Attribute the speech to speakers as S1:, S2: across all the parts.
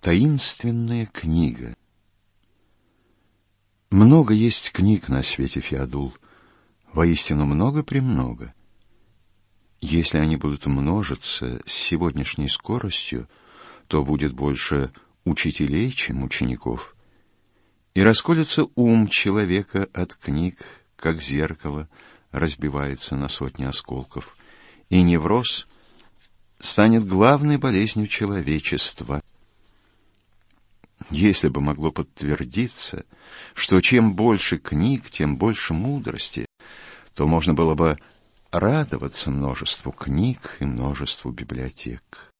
S1: Таинственная книга. Много есть книг на свете, Феодул. Воистину много-премного. Если они будут множиться с сегодняшней скоростью, то будет больше учителей, чем учеников. И расколется ум человека от книг, как зеркало разбивается на сотни осколков, и невроз станет главной болезнью человечества. Если бы могло подтвердиться, что чем больше книг, тем больше мудрости, то можно было бы радоваться множеству книг и множеству библиотек.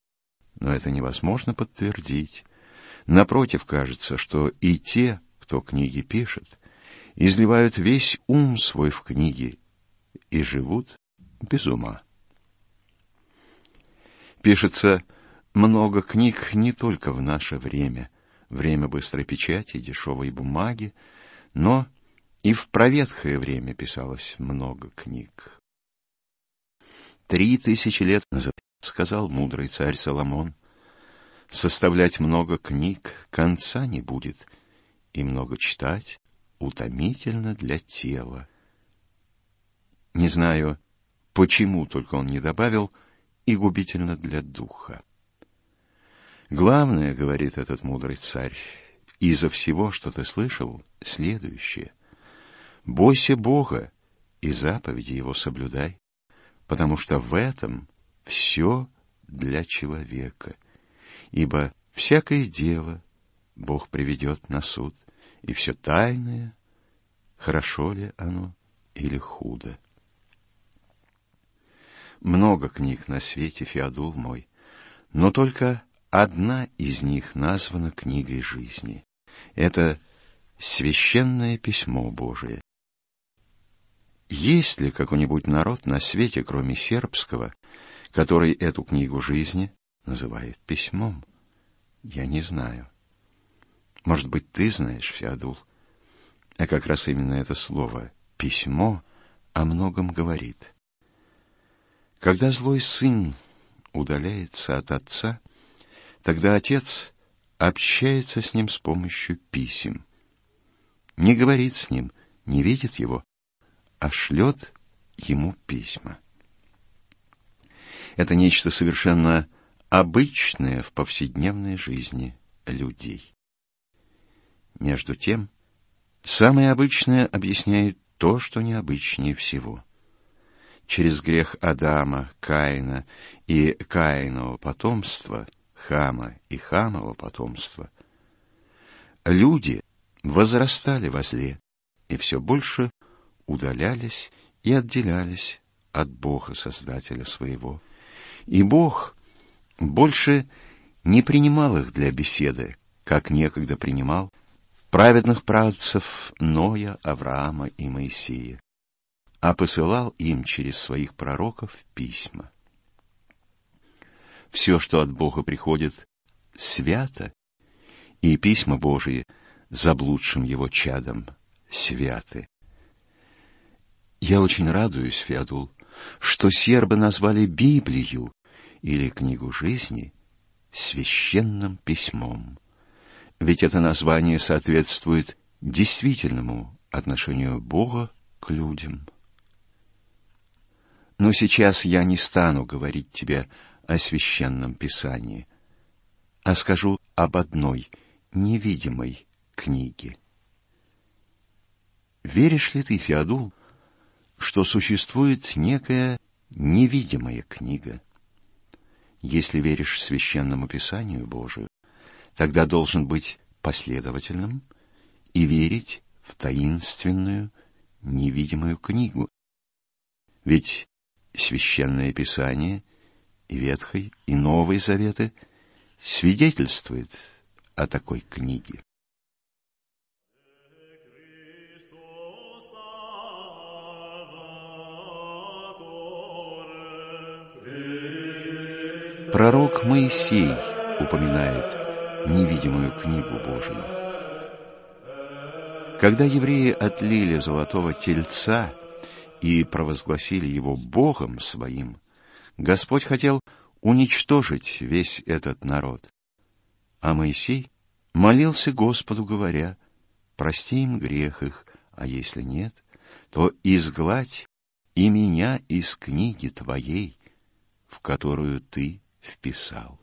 S1: Но это невозможно подтвердить. Напротив, кажется, что и те, кто книги пишет, изливают весь ум свой в книги и живут без ума. Пишется много книг не только в наше время, время быстрой печати, дешевой бумаги, но и в проветхое время писалось много книг. Три тысячи лет назад сказал мудрый царь Соломон, составлять много книг конца не будет, и много читать утомительно для тела. Не знаю, почему только он не добавил и губительно для духа. Главное, говорит этот мудрый царь, изо всего, что ты слышал, следующее. Бойся Бога и заповеди Его соблюдай потому что в этом все для человека. Ибо всякое дело Бог приведет на суд, и все тайное, хорошо ли оно или худо. Много книг на свете, Феодул мой, но только одна из них названа книгой жизни. Это священное письмо Божие. Есть ли какой-нибудь народ на свете, кроме сербского, который эту книгу жизни называет письмом? Я не знаю. Может быть, ты знаешь, Феодул? А как раз именно это слово «письмо» о многом говорит. Когда злой сын удаляется от отца, тогда отец общается с ним с помощью писем. Не говорит с ним, не видит его, а шлет ему письма. Это нечто совершенно обычное в повседневной жизни людей. Между тем, самое обычное объясняет то, что необычнее всего. Через грех Адама, Каина и Каинового потомства, Хама и Хамова потомства, люди возрастали во зле и все больше удалялись и отделялись от Бога, Создателя своего. И Бог больше не принимал их для беседы, как некогда принимал праведных працев Ноя, Авраама и Моисея, а посылал им через своих пророков письма. Все, что от Бога приходит, свято, и письма Божии заблудшим его чадом святы. Я очень радуюсь, Феодул, что сербы назвали Библию или книгу жизни священным письмом. Ведь это название соответствует действительному отношению Бога к людям. Но сейчас я не стану говорить тебе о священном писании, а скажу об одной невидимой книге. Веришь ли ты, Феодул, что существует некая невидимая книга. Если веришь священному писанию Божию, тогда должен быть последовательным и верить в таинственную невидимую книгу. Ведь священное писание и Ветхой, и Новой Заветы свидетельствует о такой книге. Пророк Моисей упоминает невидимую книгу Божию. Когда евреи отлили золотого тельца и провозгласили его Богом своим, Господь хотел уничтожить весь этот народ. А Моисей молился Господу, говоря, «Прости им грех их, а если нет, то изгладь и меня из книги Твоей, в которую Ты вписал».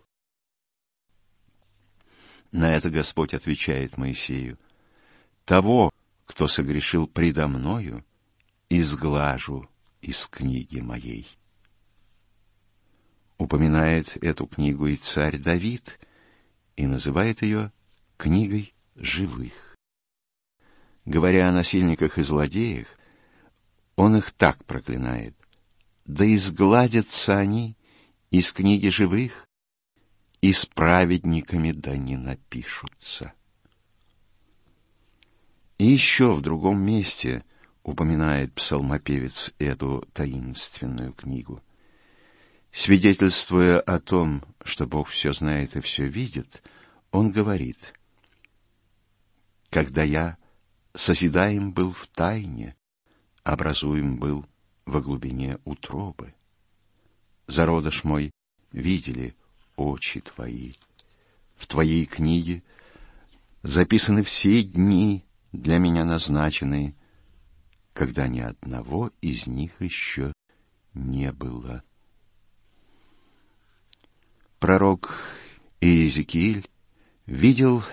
S1: На это Господь отвечает Моисею, «Того, кто согрешил предо мною, изглажу из книги моей». Упоминает эту книгу и царь Давид и называет ее «книгой живых». Говоря о насильниках и злодеях, он их так проклинает. «Да изгладятся они из книги живых, и с праведниками да не напишутся. И еще в другом месте упоминает псалмопевец эту таинственную книгу. Свидетельствуя о том, что Бог все знает и все видит, он говорит, «Когда я созидаем был в тайне, образуем был во глубине утробы, зародыш мой видели очи твои. В твоей книге записаны все дни, для меня назначенные, когда ни одного из них еще не было. Пророк Иезекииль видел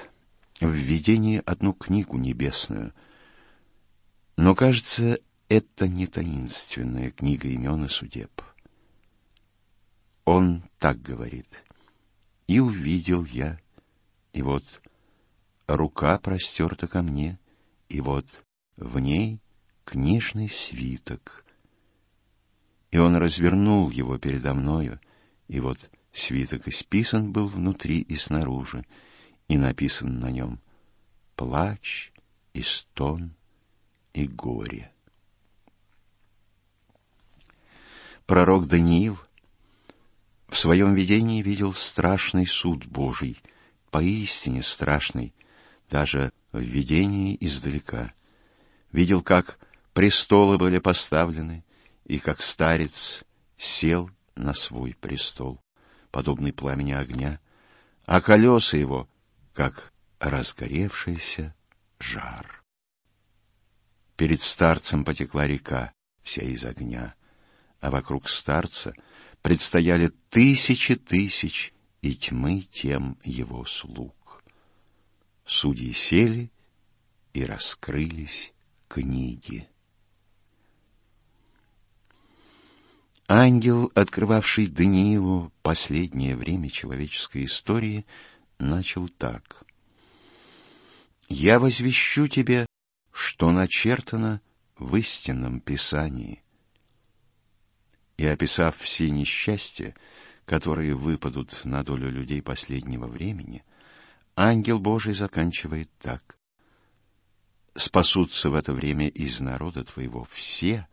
S1: в видении одну книгу небесную, но, кажется, это не таинственная книга имен и судеб. Он так говорит — и увидел я, и вот рука простерта ко мне, и вот в ней книжный свиток. И он развернул его передо мною, и вот свиток исписан был внутри и снаружи, и написан на нем плач и стон и горе. Пророк Даниил — в своем видении видел страшный суд Божий, поистине страшный, даже в видении издалека. Видел, как престолы были поставлены, и как старец сел на свой престол, подобный пламени огня, а колеса его, как разгоревшийся жар. Перед старцем потекла река, вся из огня, а вокруг старца — предстояли тысячи тысяч и тьмы тем его слуг. Судьи сели и раскрылись книги. Ангел, открывавший Даниилу последнее время человеческой истории, начал так. «Я возвещу тебе, что начертано в истинном Писании и описав все несчастья, которые выпадут на долю людей последнего времени, ангел Божий заканчивает так. «Спасутся в это время из народа твоего все,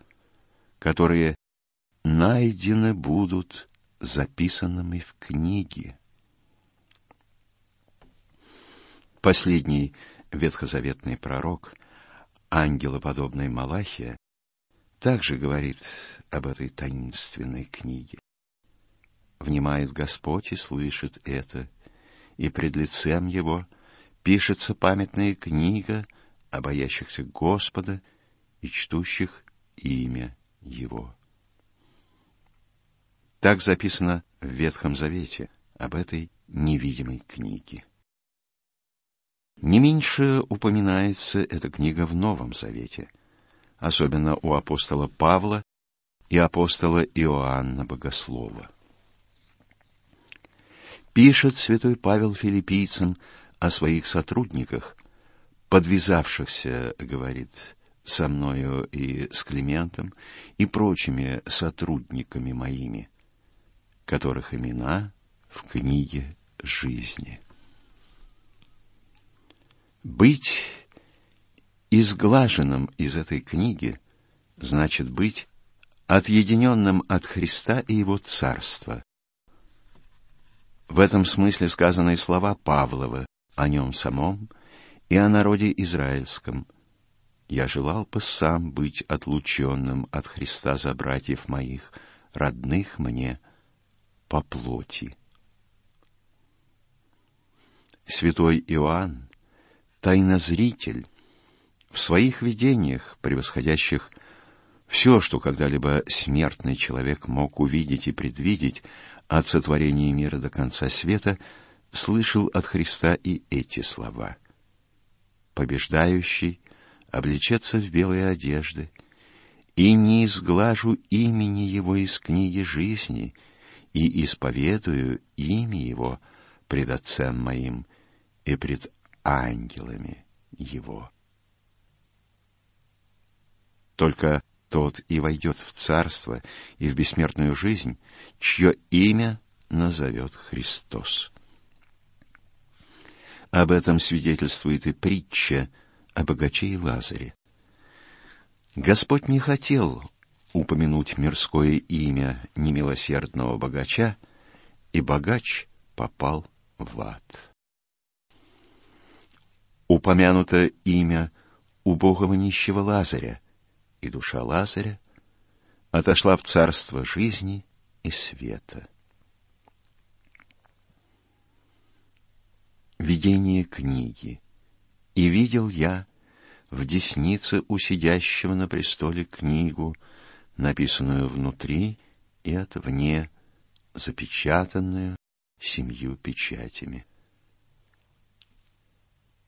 S1: которые найдены будут записанными в книге». Последний ветхозаветный пророк, ангелоподобный Малахия, также говорит об этой таинственной книге. Внимает Господь и слышит это, и пред лицем Его пишется памятная книга о боящихся Господа и чтущих имя Его. Так записано в Ветхом Завете об этой невидимой книге. Не меньше упоминается эта книга в Новом Завете – особенно у апостола Павла и апостола Иоанна Богослова. Пишет святой Павел филиппийцам о своих сотрудниках, подвязавшихся, говорит, со мною и с Климентом и прочими сотрудниками моими, которых имена в книге жизни. Быть изглаженным из этой книги значит быть отъединенным от Христа и Его Царства. В этом смысле сказаны слова Павлова о нем самом и о народе израильском. «Я желал бы сам быть отлученным от Христа за братьев моих, родных мне по плоти». святой Иоанн, тайнозритель, в своих видениях, превосходящих все, что когда-либо смертный человек мог увидеть и предвидеть от сотворения мира до конца света, слышал от Христа и эти слова. «Побеждающий облечется в белые одежды, и не изглажу имени его из книги жизни, и исповедую имя его пред Отцем моим и пред ангелами его. Только тот и войдет в царство и в бессмертную жизнь, чье имя назовет Христос. Об этом свидетельствует и притча о богаче и Лазаре. Господь не хотел упомянуть мирское имя немилосердного богача, и богач попал в ад. Упомянуто имя убогого нищего Лазаря, и душа Лазаря отошла в царство жизни и света. Видение книги. «И видел я в деснице у сидящего на престоле книгу, написанную внутри и отвне, запечатанную семью печатями.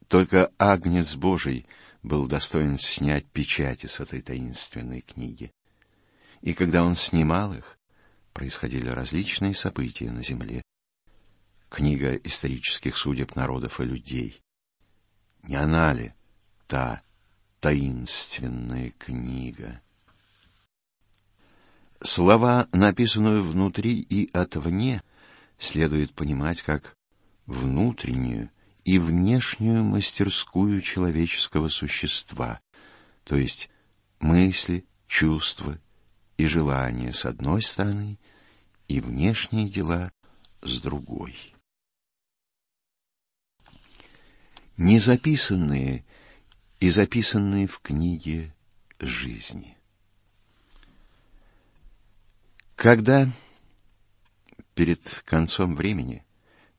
S1: Только Агнец Божий был достоин снять печати с этой таинственной книги. И когда он снимал их, происходили различные события на земле. Книга исторических судеб народов и людей. Не она ли та таинственная книга? Слова, написанные внутри и отвне, следует понимать как внутреннюю и внешнюю мастерскую человеческого существа, то есть мысли, чувства и желания с одной стороны и внешние дела с другой. Незаписанные и записанные в книге жизни. Когда перед концом времени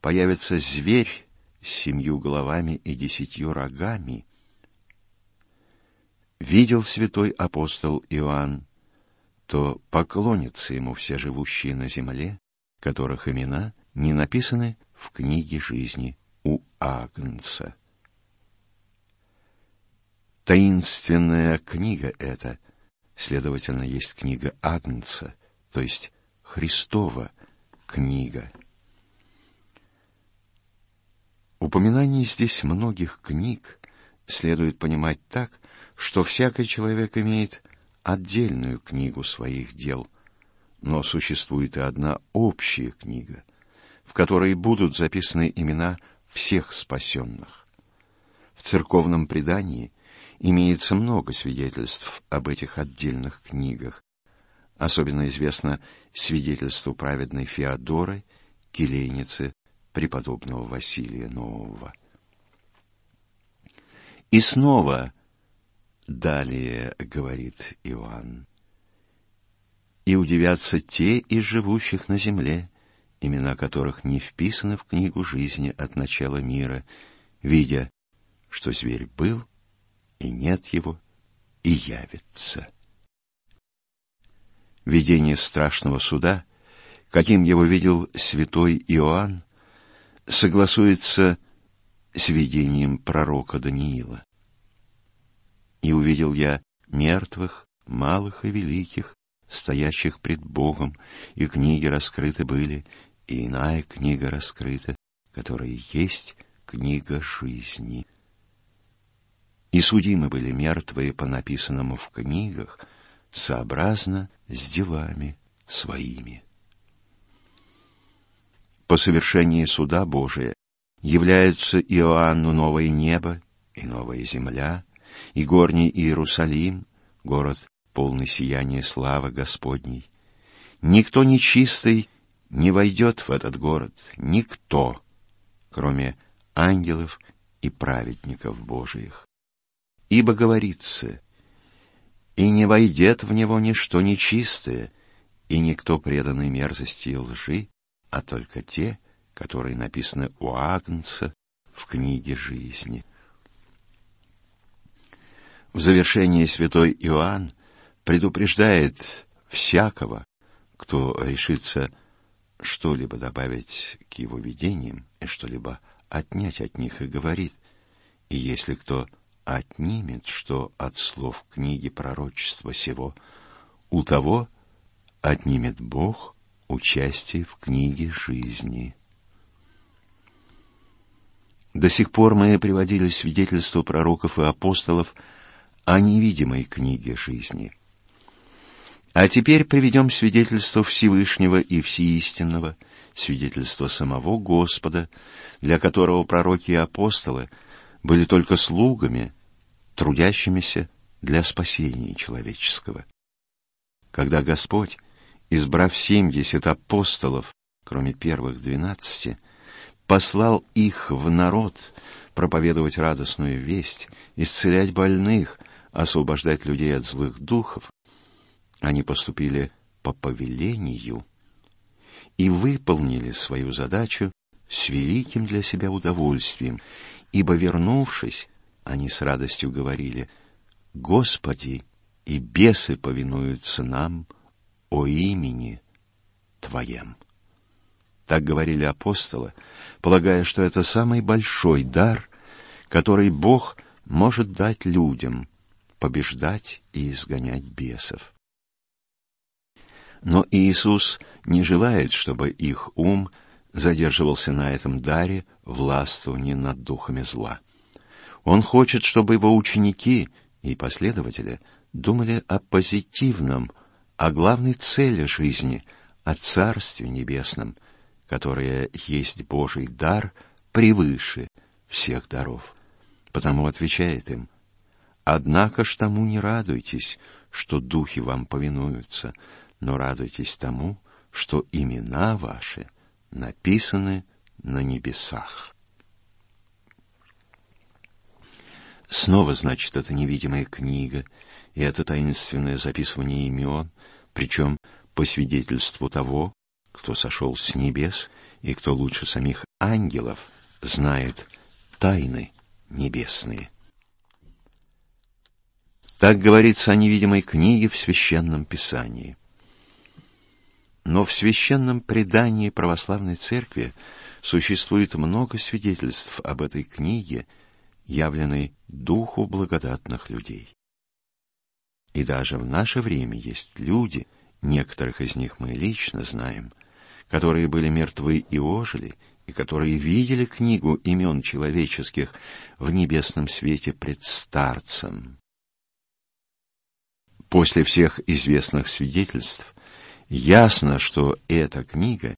S1: появится зверь с семью головами и десятью рогами, видел святой апостол Иоанн, то поклонятся ему все живущие на земле, которых имена не написаны в книге жизни у Агнца. Таинственная книга эта, следовательно, есть книга Агнца, то есть Христова книга. Упоминание здесь многих книг следует понимать так, что всякий человек имеет отдельную книгу своих дел, но существует и одна общая книга, в которой будут записаны имена всех спасенных. В церковном предании имеется много свидетельств об этих отдельных книгах. Особенно известно свидетельство праведной Феодоры, келейницы преподобного Василия Нового. И снова далее говорит Иоанн. И удивятся те из живущих на земле, имена которых не вписаны в книгу жизни от начала мира, видя, что зверь был, и нет его, и явится. Видение страшного суда, каким его видел святой Иоанн, согласуется с видением пророка Даниила. «И увидел я мертвых, малых и великих, стоящих пред Богом, и книги раскрыты были, и иная книга раскрыта, которая есть книга жизни. И судимы были мертвые по написанному в книгах, сообразно с делами своими по совершении суда Божия являются Иоанну новое небо и новая земля, и горний Иерусалим, город полный сияния славы Господней. Никто нечистый не войдет в этот город, никто, кроме ангелов и праведников Божиих. Ибо говорится, «И не войдет в него ничто нечистое, и никто преданный мерзости и лжи, а только те, которые написаны у Агнца в книге жизни. В завершении святой Иоанн предупреждает всякого, кто решится что-либо добавить к его видениям и что-либо отнять от них, и говорит, и если кто отнимет что от слов книги пророчества сего, у того отнимет Бог участие в книге жизни. До сих пор мы приводили свидетельства пророков и апостолов о невидимой книге жизни. А теперь приведем свидетельство Всевышнего и Всеистинного, свидетельство самого Господа, для которого пророки и апостолы были только слугами, трудящимися для спасения человеческого. Когда Господь, избрав семьдесят апостолов, кроме первых двенадцати, послал их в народ проповедовать радостную весть, исцелять больных, освобождать людей от злых духов, они поступили по повелению и выполнили свою задачу с великим для себя удовольствием, ибо, вернувшись, они с радостью говорили, «Господи, и бесы повинуются нам о имени Твоем». Так говорили апостолы, полагая, что это самый большой дар, который Бог может дать людям — побеждать и изгонять бесов. Но Иисус не желает, чтобы их ум задерживался на этом даре властвования над духами зла. Он хочет, чтобы его ученики и последователи думали о позитивном, о главной цели жизни, о Царстве Небесном, которое есть Божий дар превыше всех даров. Потому отвечает им, «Однако ж тому не радуйтесь, что духи вам повинуются, но радуйтесь тому, что имена ваши написаны на небесах». Снова, значит, это невидимая книга, и это таинственное записывание имен, причем по свидетельству того, кто сошел с небес и кто лучше самих ангелов знает тайны небесные. Так говорится о невидимой книге в священном писании. Но в священном предании православной церкви существует много свидетельств об этой книге – явленный духу благодатных людей. И даже в наше время есть люди, некоторых из них мы лично знаем, которые были мертвы и ожили, и которые видели книгу имен человеческих в небесном свете пред старцем. После всех известных свидетельств ясно, что эта книга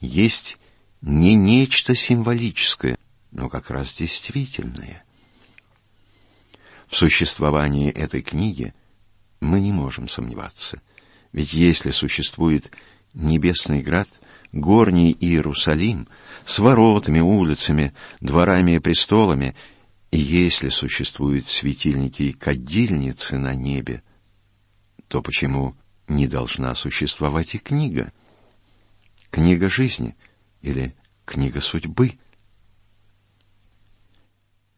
S1: есть не нечто символическое, но как раз действительное. В существовании этой книги мы не можем сомневаться. Ведь если существует небесный град, горний Иерусалим с воротами, улицами, дворами и престолами, и если существуют светильники и кадильницы на небе, то почему не должна существовать и книга? Книга жизни или книга судьбы?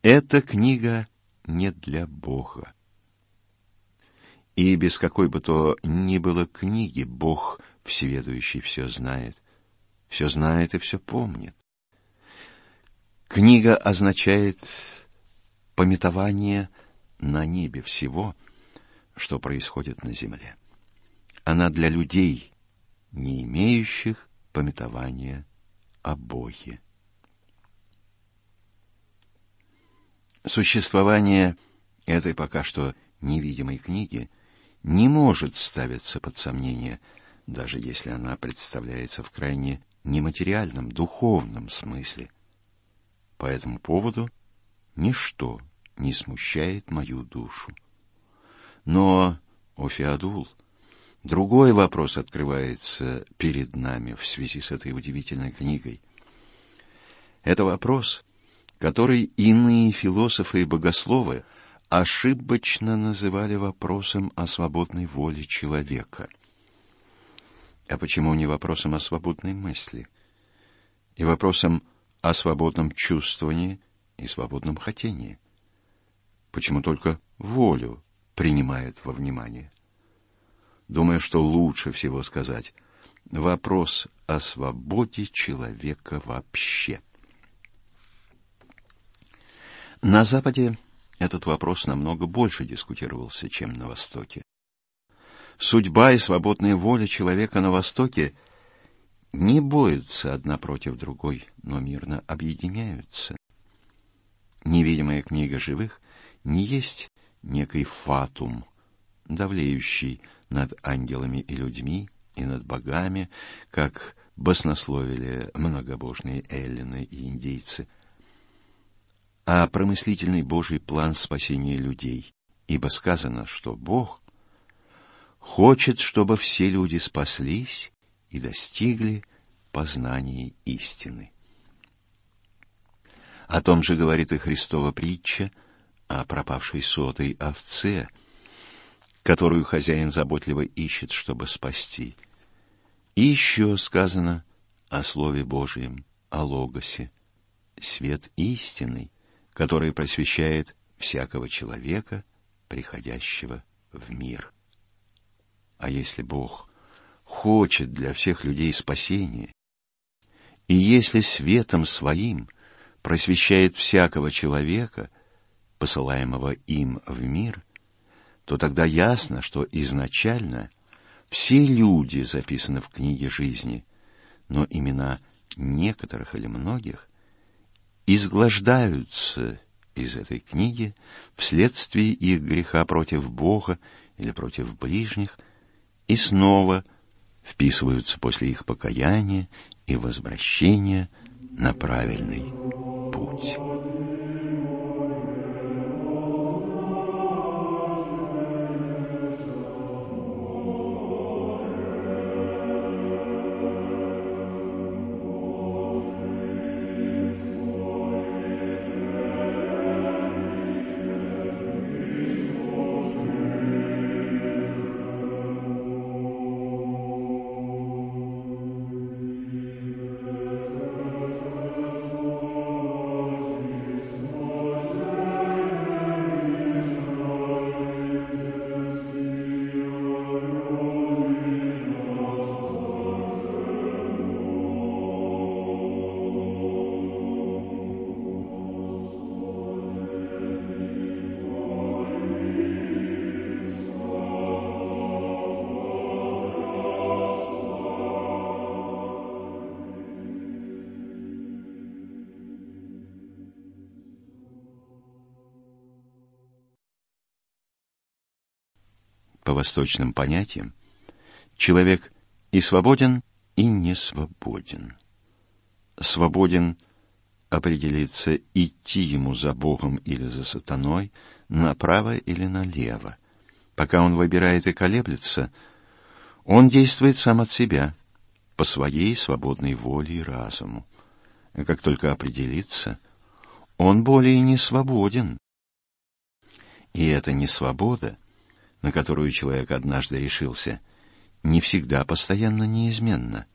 S1: Эта книга не для Бога. И без какой бы то ни было книги, Бог всеведущий все знает, все знает и все помнит. Книга означает пометование на небе всего, что происходит на земле. Она для людей, не имеющих пометования о Боге. Существование этой пока что невидимой книги не может ставиться под сомнение, даже если она представляется в крайне нематериальном, духовном смысле. По этому поводу ничто не смущает мою душу. Но, о Феодул, другой вопрос открывается перед нами в связи с этой удивительной книгой. Это вопрос, который иные философы и богословы ошибочно называли вопросом о свободной воле человека. А почему не вопросом о свободной мысли? И вопросом о свободном чувствовании и свободном хотении. Почему только волю принимают во внимание? Думаю, что лучше всего сказать вопрос о свободе человека вообще. На Западе этот вопрос намного больше дискутировался, чем на Востоке. Судьба и свободная воля человека на Востоке не борются одна против другой, но мирно объединяются. Невидимая книга живых не есть некий фатум, давлеющий над ангелами и людьми и над богами, как баснословили многобожные эллины и индейцы, а промыслительный Божий план спасения людей, ибо сказано, что Бог хочет, чтобы все люди спаслись и достигли познания истины. О том же говорит и Христова притча о пропавшей сотой овце, которую хозяин заботливо ищет, чтобы спасти. И еще сказано о Слове Божьем, о Логосе, свет истинный, который просвещает всякого человека, приходящего в мир. А если Бог хочет для всех людей спасения, и если светом своим просвещает всякого человека, посылаемого им в мир, то тогда ясно, что изначально все люди записаны в книге жизни, но имена некоторых или многих изглаждаются из этой книги вследствие их греха против Бога или против ближних, и снова вписываются после их покаяния и возвращения на правильный путь. Восточным понятиям, человек и свободен, и не свободен. Свободен определиться, идти ему за Богом или за сатаной, направо или налево. Пока он выбирает и колеблется, он действует сам от себя, по своей свободной воле и разуму. А как только определится, он более не свободен. И эта несвобода — на которую человек однажды решился, не всегда постоянно неизменно.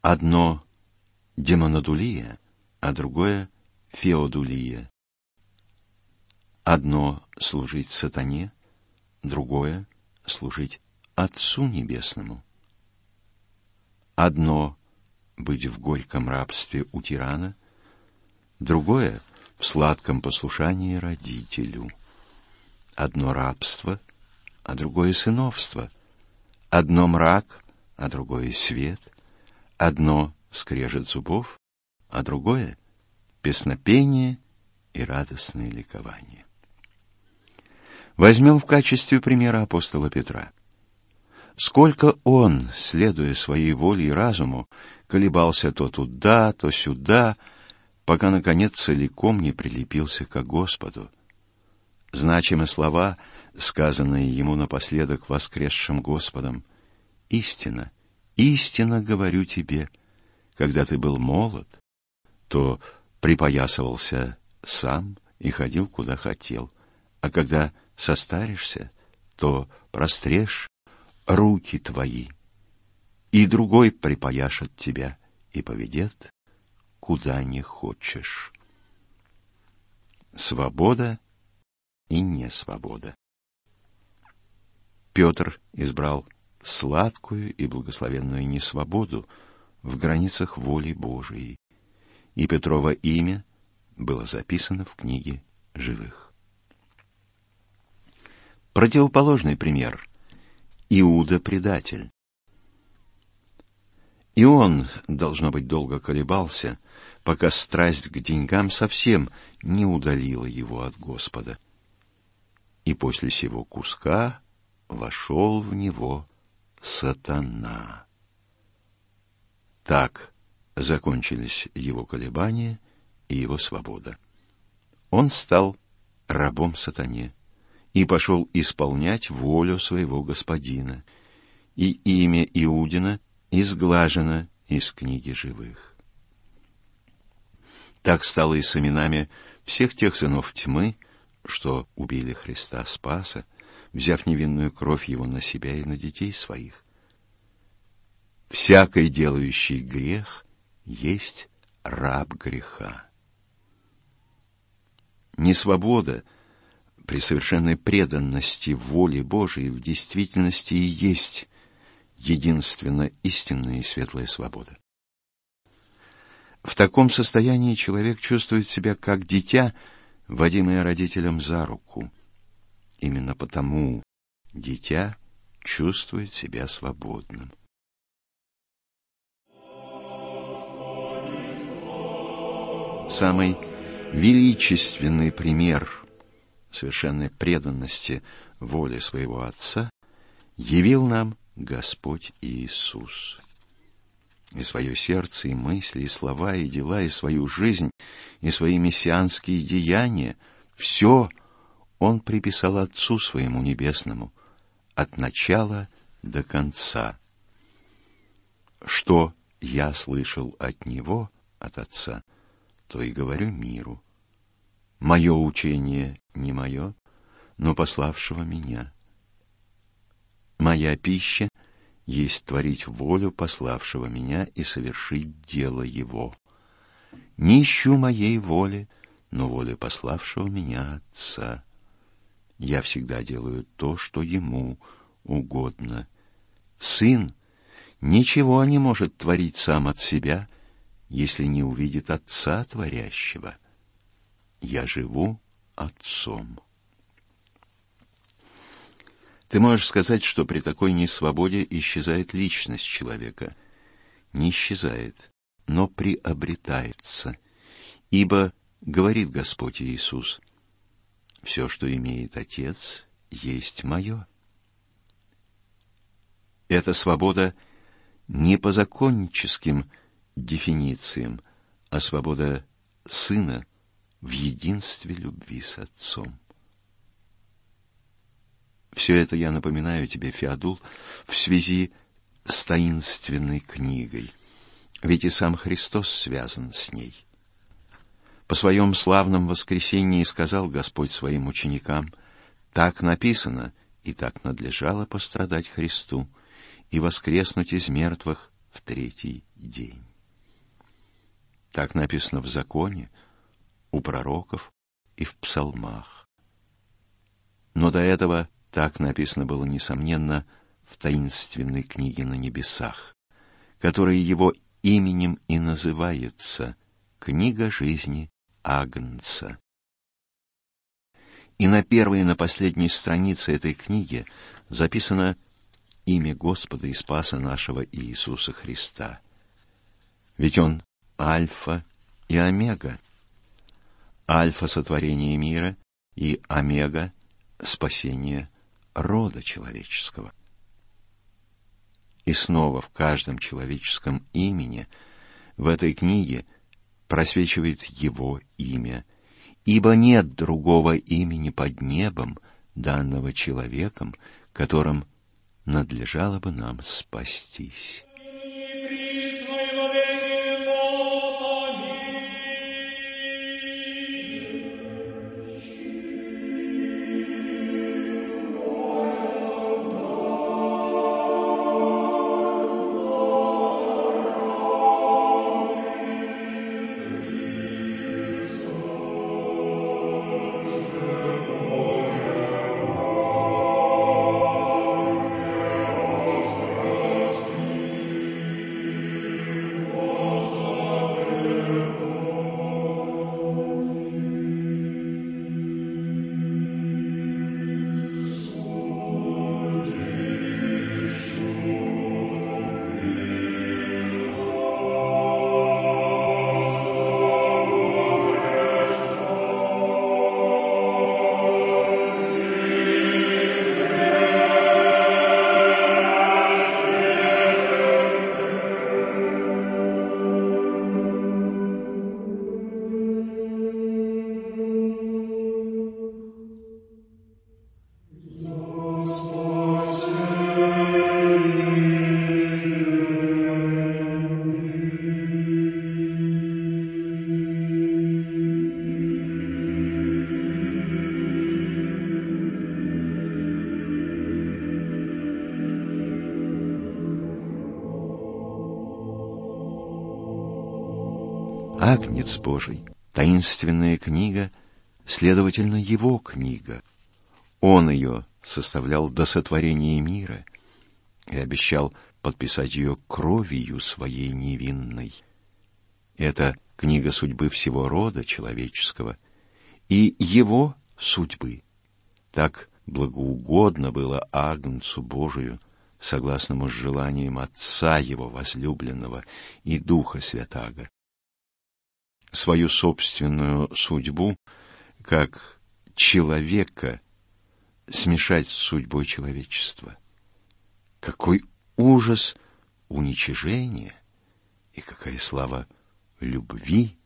S1: Одно — демонодулия, а другое — феодулия. Одно — служить сатане, другое — служить Отцу Небесному. Одно — быть в горьком рабстве у тирана, другое — в сладком послушании родителю — Одно рабство, а другое сыновство. Одно мрак, а другое свет. Одно скрежет зубов, а другое песнопение и радостное ликование. Возьмем в качестве примера апостола Петра. Сколько он, следуя своей воле и разуму, колебался то туда, то сюда, пока, наконец, целиком не прилепился к Господу — значимы слова, сказанные ему напоследок воскресшим Господом. «Истина, истинно говорю тебе, когда ты был молод, то припоясывался сам и ходил, куда хотел, а когда состаришься, то прострешь руки твои, и другой припояшет тебя и поведет, куда не хочешь. Свобода и не свобода. Петр избрал сладкую и благословенную несвободу в границах воли Божией, и Петрово имя было записано в книге живых. Противоположный пример – Иуда-предатель. И он, должно быть, долго колебался, пока страсть к деньгам совсем не удалила его от Господа. И после сего куска вошел в него сатана. Так закончились его колебания и его свобода. Он стал рабом сатане и пошел исполнять волю своего господина, и имя Иудина изглажено из книги живых. Так стало и с именами всех тех сынов тьмы, что убили Христа Спаса, взяв невинную кровь его на себя и на детей своих. Всякий делающий грех есть раб греха. Несвобода при совершенной преданности воле Божией в действительности и есть единственно истинная и светлая свобода. В таком состоянии человек чувствует себя как дитя, водимое родителем за руку. Именно потому дитя чувствует себя свободным. Самый величественный пример совершенной преданности воле своего Отца явил нам Господь Иисус. И свое сердце, и мысли, и слова, и дела, и свою жизнь, и свои мессианские деяния — все Он приписал Отцу Своему Небесному от начала до конца. Что я слышал от Него, от Отца, то и говорю миру. Мое учение не мое, но пославшего меня. Моя пища есть творить волю пославшего меня и совершить дело его. Не ищу моей воли, но воли пославшего меня Отца. Я всегда делаю то, что ему угодно. Сын ничего не может творить сам от себя, если не увидит Отца Творящего. Я живу Отцом. Ты можешь сказать, что при такой несвободе исчезает личность человека. Не исчезает, но приобретается. Ибо, говорит Господь Иисус, все, что имеет Отец, есть мое. Эта свобода не по законническим дефинициям, а свобода Сына в единстве любви с Отцом. Все это я напоминаю тебе, Феодул, в связи с таинственной книгой, ведь и сам Христос связан с ней. По своем славном воскресении сказал Господь своим ученикам, «Так написано, и так надлежало пострадать Христу и воскреснуть из мертвых в третий день». Так написано в законе, у пророков и в псалмах. Но до этого так написано было, несомненно, в таинственной книге на небесах, которая его именем и называется «Книга жизни Агнца». И на первой и на последней странице этой книги записано имя Господа и Спаса нашего Иисуса Христа. Ведь Он Альфа и Омега. Альфа сотворения мира и Омега спасения рода человеческого. И снова в каждом человеческом имени в этой книге просвечивает его имя, ибо нет другого имени под небом, данного человеком, которым надлежало бы нам спастись. Агнец Божий, таинственная книга, следовательно, его книга. Он ее составлял до сотворения мира и обещал подписать ее кровью своей невинной. Это книга судьбы всего рода человеческого и его судьбы. Так благоугодно было Агнцу Божию, согласному с желанием Отца Его возлюбленного и Духа Святаго. Свою собственную судьбу, как человека, смешать с судьбой человечества. Какой ужас уничижения и какая слава любви,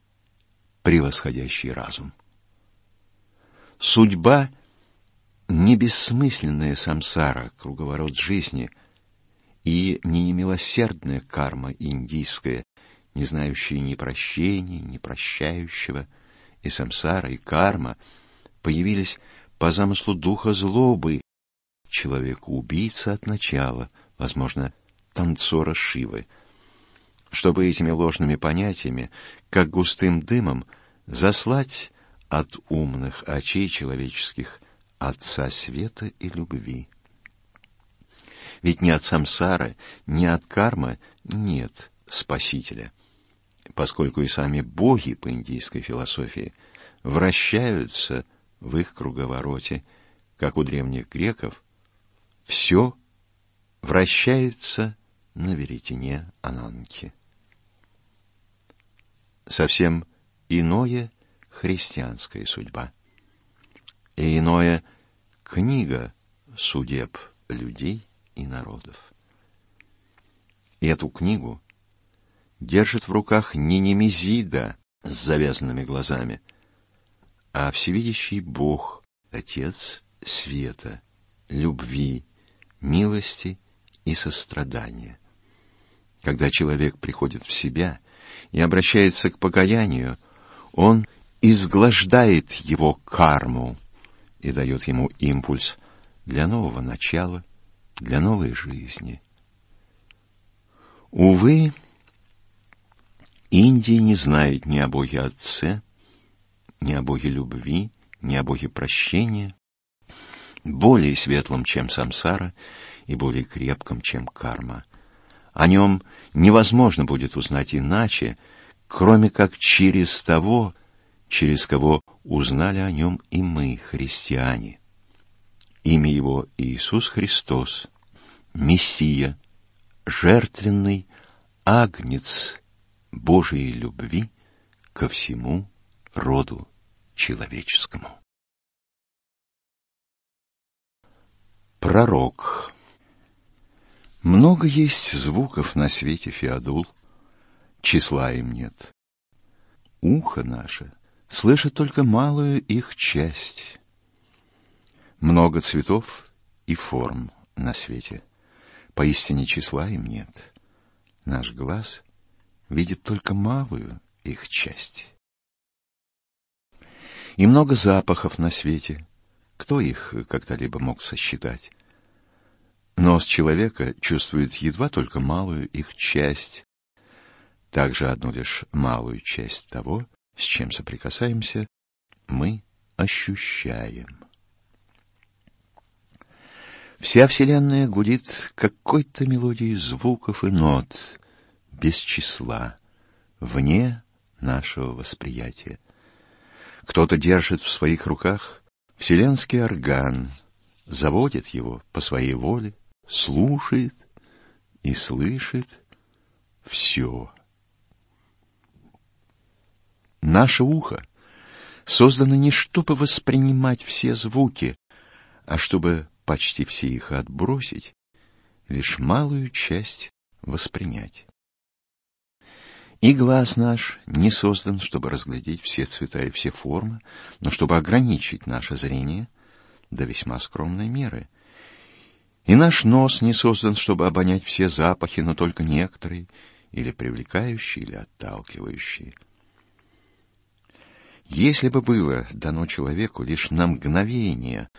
S1: превосходящий разум. Судьба — не бессмысленная самсара, круговорот жизни, и не немилосердная карма индийская, не знающая ни прощения, ни прощающего, и самсара, и карма появились по замыслу духа злобы, человека-убийца от начала, возможно, танцора Шивы, чтобы этими ложными понятиями, как густым дымом, заслать от умных очей человеческих Отца Света и Любви. Ведь ни от самсары, ни от кармы нет Спасителя, поскольку и сами боги по индийской философии вращаются в их круговороте, как у древних греков, все вращается на веретене Ананки. Совсем иное христианская судьба. И иное книга судеб людей и народов. И эту книгу держит в руках не Немезида с завязанными глазами, а всевидящий Бог, Отец света, любви, милости и сострадания. Когда человек приходит в себя и обращается к покаянию, он изглаждает его карму и дает ему импульс для нового начала, для новой жизни. Увы, Индия не знает ни о Боге Отце, ни о Боге любви, ни о Боге прощения, более светлом, чем самсара, и более крепком, чем карма. О нем невозможно будет узнать иначе, кроме как через того, через кого узнали о нем и мы, христиане. Имя его Иисус Христос, Мессия, жертвенный агнец Божией любви ко всему роду человеческому. Пророк Много есть звуков на свете, Феодул, числа им нет. Ухо наше слышит только малую их часть. Много цветов и форм на свете, поистине числа им нет. Наш глаз видит только малую их часть. И много запахов на свете. Кто их когда-либо мог сосчитать? Нос человека чувствует едва только малую их часть, также одну лишь малую часть того, с чем соприкасаемся, мы ощущаем. Вся Вселенная гудит какой-то мелодией звуков и нот, без числа, вне нашего восприятия. Кто-то держит в своих руках вселенский орган, заводит его по своей воле, слушает и слышит все. Наше ухо создано не чтобы воспринимать все звуки, а чтобы почти все их отбросить, лишь малую часть воспринять. И глаз наш не создан, чтобы разглядеть все цвета и все формы, но чтобы ограничить наше зрение до весьма скромной меры. И наш нос не создан, чтобы обонять все запахи, но только некоторые, или привлекающие, или отталкивающие. Если бы было дано человеку лишь на мгновение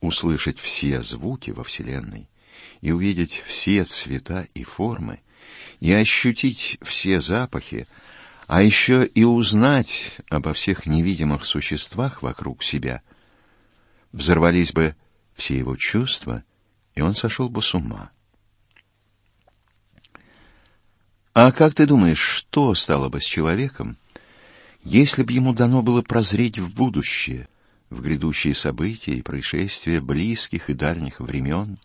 S1: услышать все звуки во Вселенной и увидеть все цвета и формы, и ощутить все запахи, а еще и узнать обо всех невидимых существах вокруг себя, взорвались бы все его чувства, и он сошел бы с ума. А как ты думаешь, что стало бы с человеком, если бы ему дано было прозреть в будущее, в грядущие события и происшествия близких и дальних времен,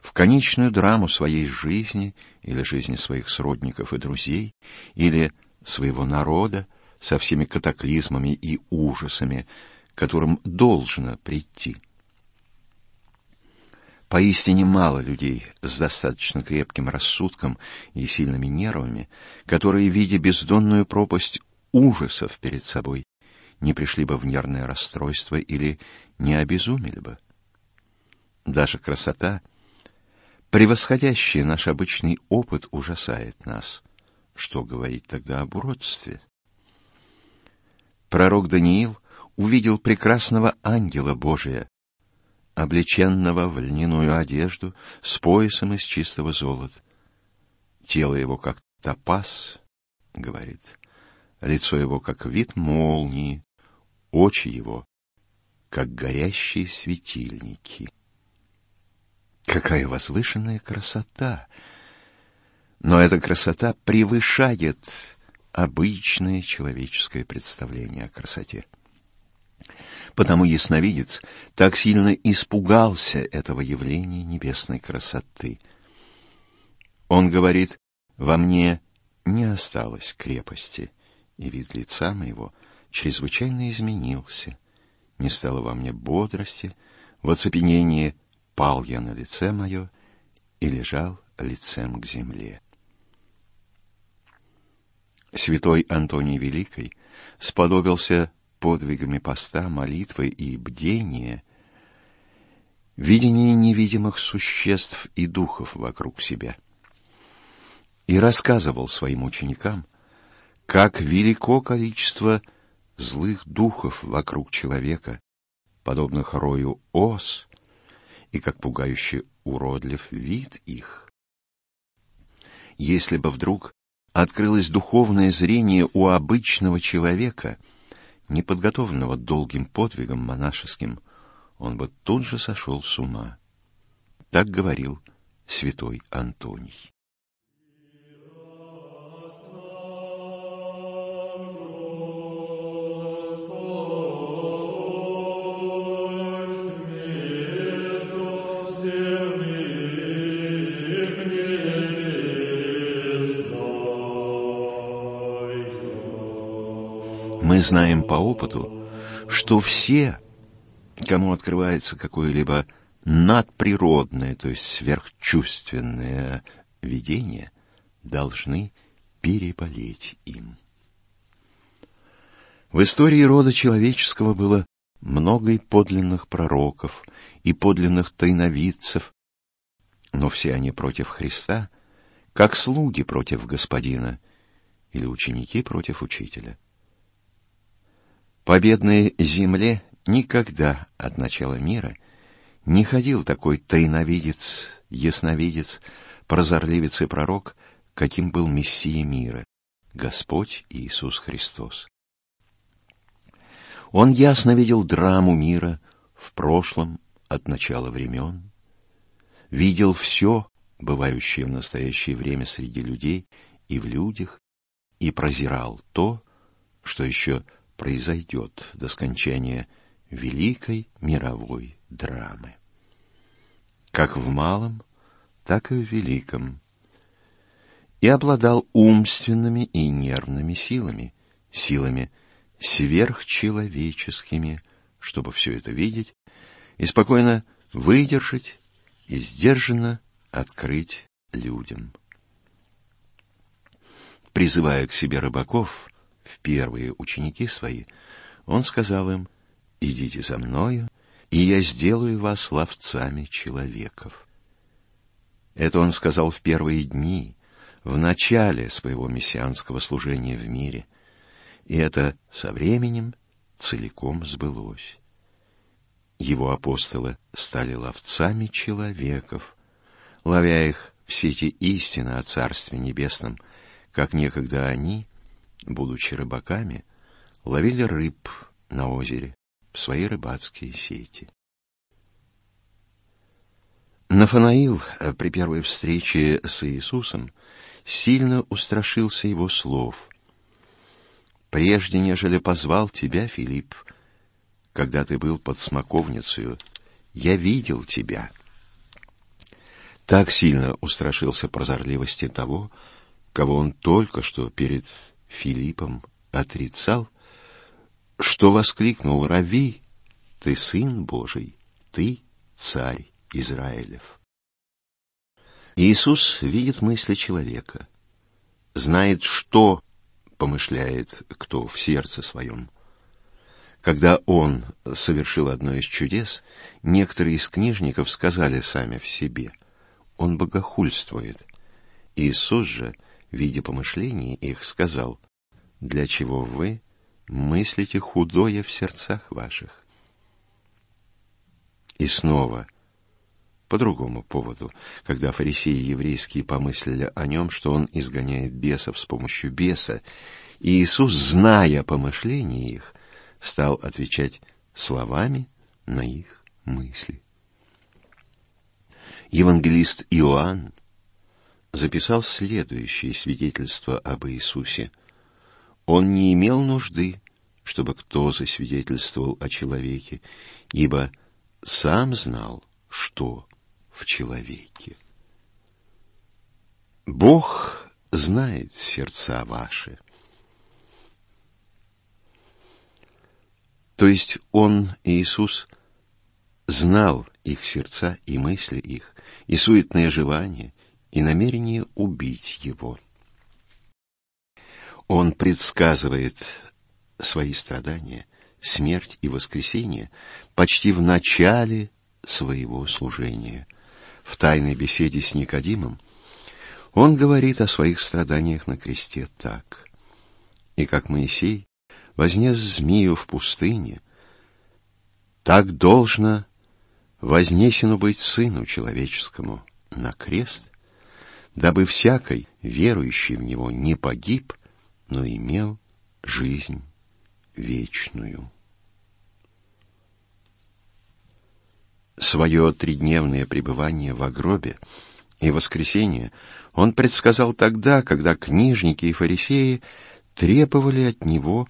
S1: в конечную драму своей жизни или жизни своих сродников и друзей, или своего народа со всеми катаклизмами и ужасами, которым должно прийти. Поистине мало людей с достаточно крепким рассудком и сильными нервами, которые, видя бездонную пропасть ужасов перед собой, не пришли бы в нервное расстройство или не обезумели бы. Даже красота, превосходящая наш обычный опыт, ужасает нас. Что говорить тогда об уродстве? Пророк Даниил увидел прекрасного ангела Божия, облеченного в льняную одежду с поясом из чистого золота. Тело его как топаз, говорит, лицо его как вид молнии, очи его как горящие светильники. Какая возвышенная красота! Но эта красота превышает обычное человеческое представление о красоте. Потому ясновидец так сильно испугался этого явления небесной красоты. Он говорит, во мне не осталось крепости, и вид лица моего чрезвычайно изменился. Не стало во мне бодрости, в оцепенении пал я на лице мое и лежал лицем к земле. Святой Антоний Великий сподобился подвигами поста, молитвы и бдения, видение невидимых существ и духов вокруг себя. И рассказывал своим ученикам, как велико количество злых духов вокруг человека, подобных рою ос, и как пугающе уродлив вид их. Если бы вдруг открылось духовное зрение у обычного человека — неподготовленного долгим подвигом монашеским, он бы тут же сошел с ума. Так говорил святой Антоний. Мы знаем по опыту, что все, кому открывается какое-либо надприродное, то есть сверхчувственное видение, должны переболеть им. В истории рода человеческого было много и подлинных пророков, и подлинных тайновидцев, но все они против Христа, как слуги против господина или ученики против учителя. По бедной земле никогда от начала мира не ходил такой тайновидец, ясновидец, прозорливец и пророк, каким был Мессия мира, Господь Иисус Христос. Он ясно видел драму мира в прошлом от начала времен, видел все, бывающее в настоящее время среди людей и в людях, и прозирал то, что еще произойдет до скончания великой мировой драмы. Как в малом, так и в великом. И обладал умственными и нервными силами, силами сверхчеловеческими, чтобы все это видеть и спокойно выдержать и сдержанно открыть людям. Призывая к себе рыбаков, в первые ученики свои, он сказал им, «Идите за мною, и я сделаю вас ловцами человеков». Это он сказал в первые дни, в начале своего мессианского служения в мире, и это со временем целиком сбылось. Его апостолы стали ловцами человеков, ловя их в сети истины о Царстве Небесном, как некогда они будучи рыбаками, ловили рыб на озере в свои рыбацкие сети. Нафанаил при первой встрече с Иисусом сильно устрашился его слов. «Прежде, нежели позвал тебя, Филипп, когда ты был под смоковницей, я видел тебя». Так сильно устрашился прозорливости того, кого он только что перед Филиппом отрицал, что воскликнул «Рави, ты сын Божий, ты царь Израилев». Иисус видит мысли человека, знает, что помышляет кто в сердце своем. Когда он совершил одно из чудес, некоторые из книжников сказали сами в себе, он богохульствует. Иисус же, видя помышления их, сказал, для чего вы мыслите худое в сердцах ваших? И снова – по другому поводу, когда фарисеи еврейские помыслили о нем, что он изгоняет бесов с помощью беса, и Иисус, зная помышления их, стал отвечать словами на их мысли. Евангелист Иоанн записал следующее свидетельство об Иисусе. Он не имел нужды, чтобы кто засвидетельствовал о человеке, ибо сам знал, что в человеке. Бог знает сердца ваши. То есть Он, Иисус, знал их сердца и мысли их, и суетные желания, и намерение убить Его. Он предсказывает свои страдания, смерть и воскресение почти в начале своего служения – в тайной беседе с Никодимом, он говорит о своих страданиях на кресте так. «И как Моисей вознес змею в пустыне, так должно вознесено быть Сыну Человеческому на крест, дабы всякой, верующий в Него, не погиб, но имел жизнь вечную». Свое тридневное пребывание в гробе и воскресение он предсказал тогда, когда книжники и фарисеи требовали от него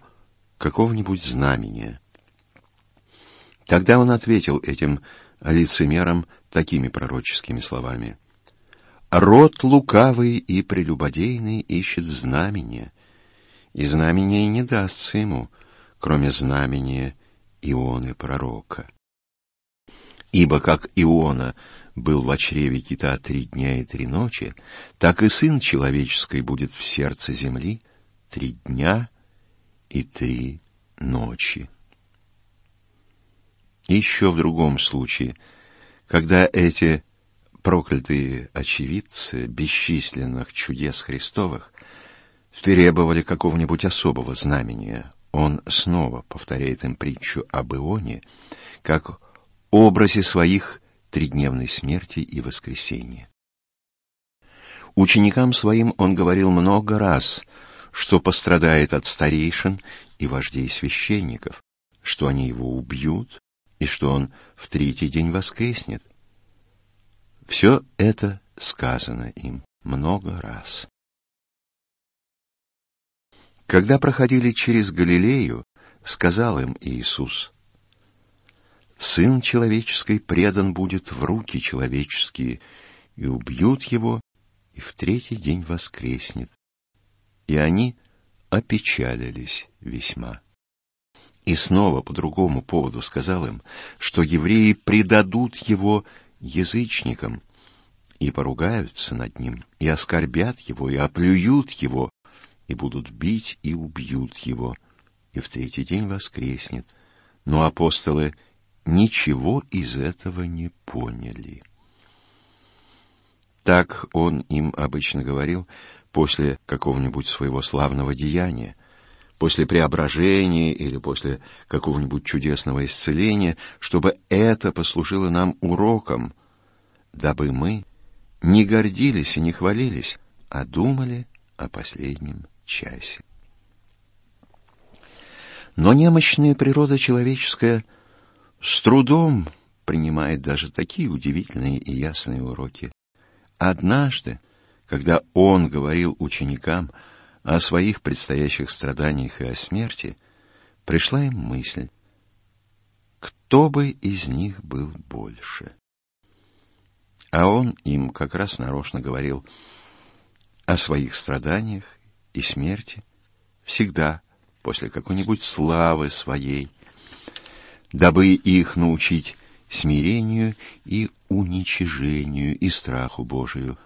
S1: какого-нибудь знамения. Тогда он ответил этим лицемерам такими пророческими словами. «Род лукавый и прелюбодейный ищет знамения, и знамение не дастся ему, кроме знамения Ионы пророка». Ибо как Иона был в чреве кита три дня и три ночи, так и Сын Человеческий будет в сердце земли три дня и три ночи. Еще в другом случае, когда эти проклятые очевидцы бесчисленных чудес Христовых требовали какого-нибудь особого знамения, он снова повторяет им притчу об Ионе, как образе своих тридневной смерти и воскресения. Ученикам своим он говорил много раз, что пострадает от старейшин и вождей священников, что они его убьют и что он в третий день воскреснет. Все это сказано им много раз. Когда проходили через Галилею, сказал им Иисус, Сын человеческий предан будет в руки человеческие, и убьют его, и в третий день воскреснет. И они опечалились весьма. И снова по другому поводу сказал им, что евреи предадут его язычникам, и поругаются над ним, и оскорбят его, и оплюют его, и будут бить и убьют его, и в третий день воскреснет. Но апостолы — ничего из этого не поняли. Так он им обычно говорил после какого-нибудь своего славного деяния, после преображения или после какого-нибудь чудесного исцеления, чтобы это послужило нам уроком, дабы мы не гордились и не хвалились, а думали о последнем часе. Но немощная природа человеческая с трудом принимает даже такие удивительные и ясные уроки. Однажды, когда он говорил ученикам о своих предстоящих страданиях и о смерти, пришла им мысль, кто бы из них был больше. А он им как раз нарочно говорил о своих страданиях и смерти всегда после какой-нибудь славы своей, дабы их научить смирению и уничижению и страху Божию.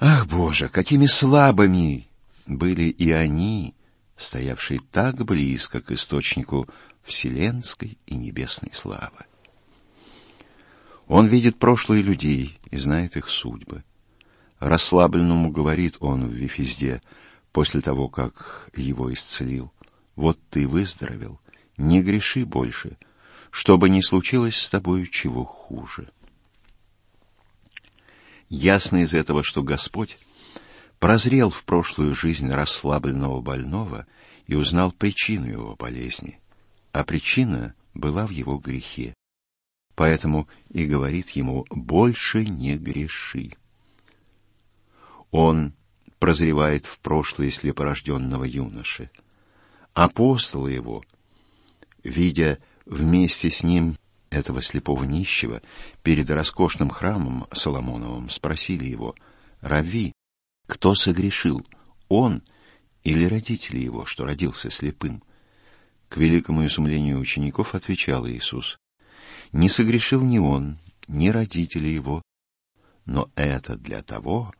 S1: Ах, Боже, какими слабыми были и они, стоявшие так близко к источнику вселенской и небесной славы. Он видит прошлые людей и знает их судьбы. Расслабленному говорит он в Вифизде после того, как его исцелил. «Вот ты выздоровел, не греши больше, чтобы не случилось с тобою чего хуже». Ясно из этого, что Господь прозрел в прошлую жизнь расслабленного больного и узнал причину его болезни, а причина была в его грехе. Поэтому и говорит ему «больше не греши». Он прозревает в прошлое слепорожденного юноши. Апостолы его, видя вместе с ним этого слепого нищего, перед роскошным храмом Соломоновым спросили его, «Рави, кто согрешил, он или родители его, что родился слепым?» К великому изумлению учеников отвечал Иисус, «Не согрешил ни он, ни родители его, но это для того,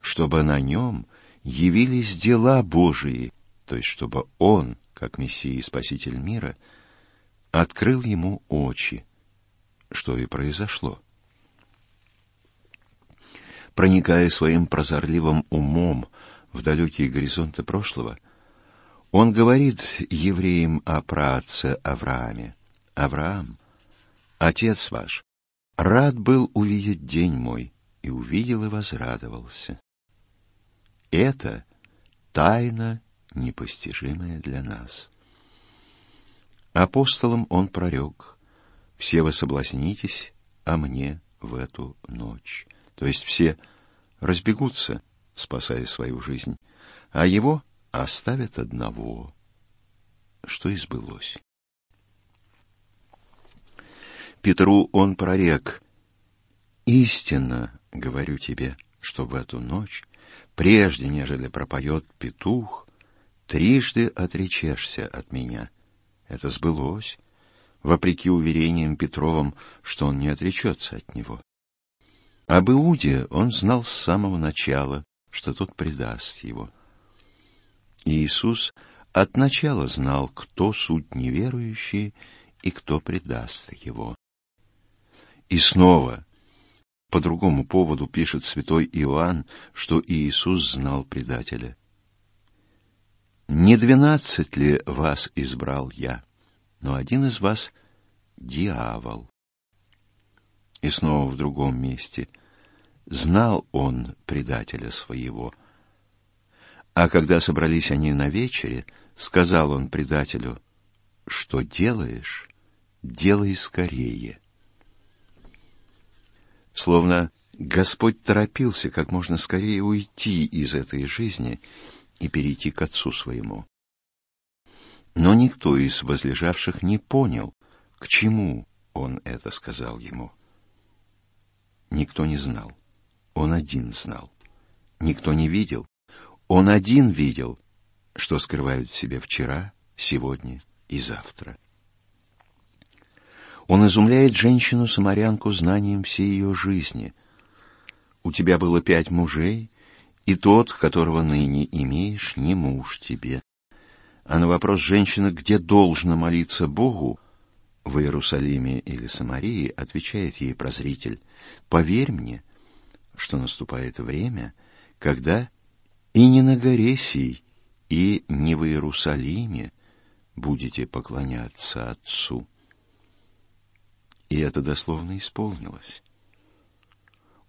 S1: чтобы на нем явились дела Божии, то есть чтобы он, как Мессия и Спаситель мира, открыл ему очи, что и произошло. Проникая своим прозорливым умом в далекие горизонты прошлого, он говорит евреям о праотце Аврааме. «Авраам, отец ваш, рад был увидеть день мой, и увидел и возрадовался». Это тайна, непостижимая для нас. Апостолам он прорек, «Все вы соблазнитесь, а мне в эту ночь». То есть все разбегутся, спасая свою жизнь, а его оставят одного, что и сбылось. Петру он прорек, «Истинно, говорю тебе, что в эту ночь прежде нежели пропоет петух, трижды отречешься от меня. Это сбылось, вопреки уверениям Петровым, что он не отречется от него. Об Иуде он знал с самого начала, что тот предаст его. Иисус от начала знал, кто суть неверующие и кто предаст его. И снова по другому поводу пишет святой Иоанн, что Иисус знал предателя. «Не двенадцать ли вас избрал я, но один из вас — дьявол». И снова в другом месте. «Знал он предателя своего». А когда собрались они на вечере, сказал он предателю, «Что делаешь? Делай скорее» словно Господь торопился как можно скорее уйти из этой жизни и перейти к Отцу своему. Но никто из возлежавших не понял, к чему он это сказал ему. Никто не знал. Он один знал. Никто не видел. Он один видел, что скрывают в себе вчера, сегодня и завтра. Он изумляет женщину-самарянку знанием всей ее жизни. У тебя было пять мужей, и тот, которого ныне имеешь, не муж тебе. А на вопрос женщины, где должно молиться Богу, в Иерусалиме или Самарии, отвечает ей прозритель, «Поверь мне, что наступает время, когда и не на горе сей, и не в Иерусалиме будете поклоняться Отцу». И это дословно исполнилось.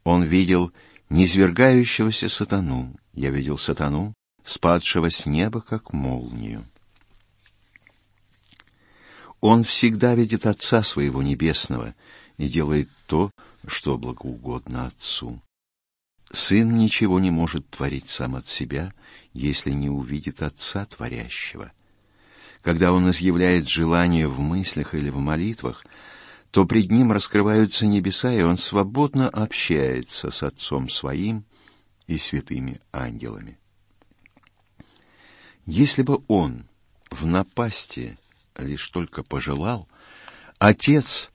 S1: Он видел низвергающегося сатану. Я видел сатану, спадшего с неба, как молнию. Он всегда видит Отца Своего Небесного и делает то, что благоугодно Отцу. Сын ничего не может творить сам от себя, если не увидит Отца Творящего. Когда он изъявляет желание в мыслях или в молитвах, то пред ним раскрываются небеса, и он свободно общается с Отцом Своим и святыми ангелами. Если бы он в напасти лишь только пожелал, Отец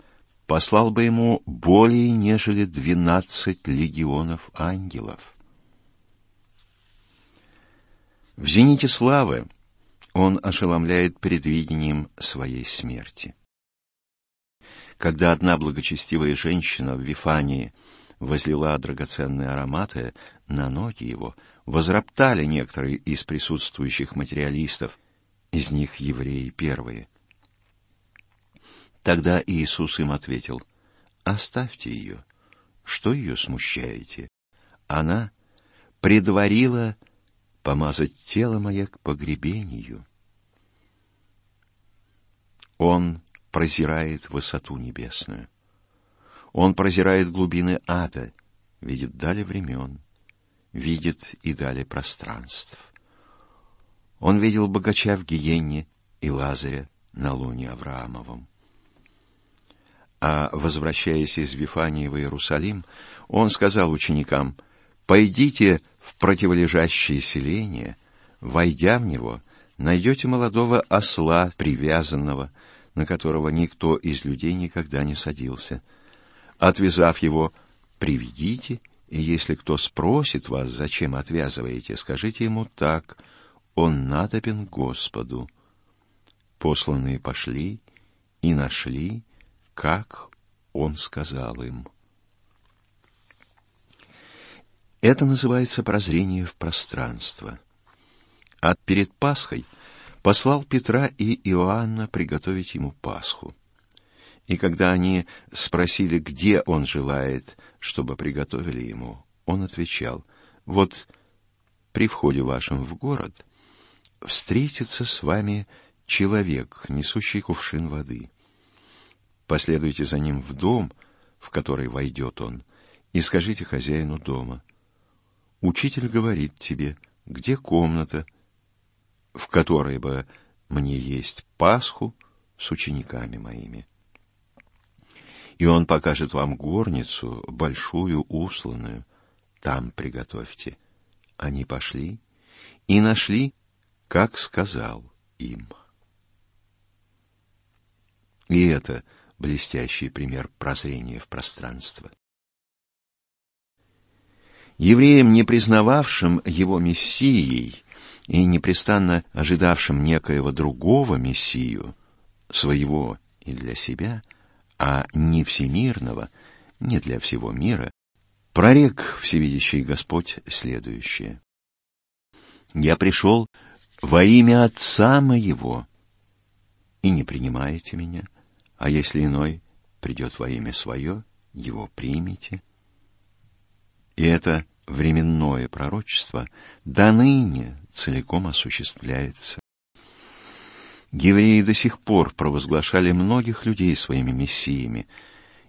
S1: послал бы ему более нежели двенадцать легионов ангелов. В зените славы он ошеломляет предвидением своей смерти. Когда одна благочестивая женщина в Вифании возлила драгоценные ароматы на ноги его, возроптали некоторые из присутствующих материалистов, из них евреи первые. Тогда Иисус им ответил, «Оставьте ее. Что ее смущаете? Она предварила помазать тело мое к погребению». Он прозирает высоту небесную. Он прозирает глубины ада, видит дали времен, видит и дали пространств. Он видел богача в Гиенне и Лазаря на луне Авраамовом. А, возвращаясь из Вифании в Иерусалим, он сказал ученикам, «Пойдите в противолежащее селение, войдя в него, найдете молодого осла, привязанного, на которого никто из людей никогда не садился. Отвязав его, приведите, и если кто спросит вас, зачем отвязываете, скажите ему так, он надобен Господу. Посланные пошли и нашли, как он сказал им. Это называется прозрение в пространство. А перед Пасхой — послал Петра и Иоанна приготовить ему Пасху. И когда они спросили, где он желает, чтобы приготовили ему, он отвечал, «Вот при входе вашем в город встретится с вами человек, несущий кувшин воды. Последуйте за ним в дом, в который войдет он, и скажите хозяину дома, «Учитель говорит тебе, где комната, — в которой бы мне есть Пасху с учениками моими. И он покажет вам горницу, большую, усланную. Там приготовьте. Они пошли и нашли, как сказал им. И это блестящий пример прозрения в пространство. Евреям, не признававшим его мессией, и непрестанно ожидавшим некоего другого Мессию, своего и для себя, а не всемирного, не для всего мира, прорек всевидящий Господь следующее. «Я пришел во имя Отца моего, и не принимаете меня, а если иной придет во имя свое, его примите». И это временное пророчество до ныне целиком осуществляется. Евреи до сих пор провозглашали многих людей своими мессиями,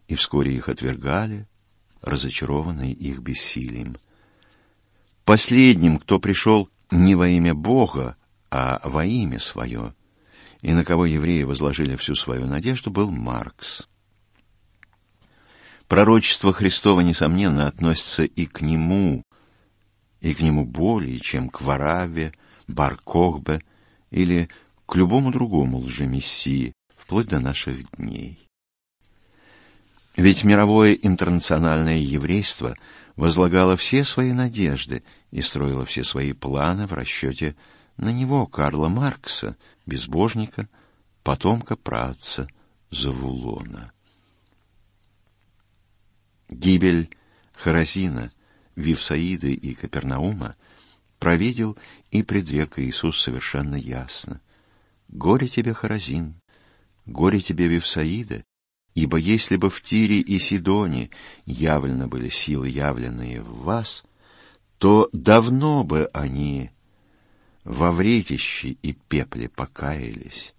S1: и вскоре их отвергали, разочарованные их бессилием. Последним, кто пришел не во имя Бога, а во имя свое, и на кого евреи возложили всю свою надежду, был Маркс. Пророчество Христова, несомненно, относится и к нему, и к нему более, чем к Вараве, Баркохбе или к любому другому лжемессии, вплоть до наших дней. Ведь мировое интернациональное еврейство возлагало все свои надежды и строило все свои планы в расчете на него, Карла Маркса, безбожника, потомка праотца Завулона. Гибель Харазина, Вифсаиды и Капернаума провидел и предрек Иисус совершенно ясно. «Горе тебе, Харазин! Горе тебе, Вифсаида! Ибо если бы в Тире и Сидоне явлено были силы, явленные в вас, то давно бы они во вретище и пепле покаялись,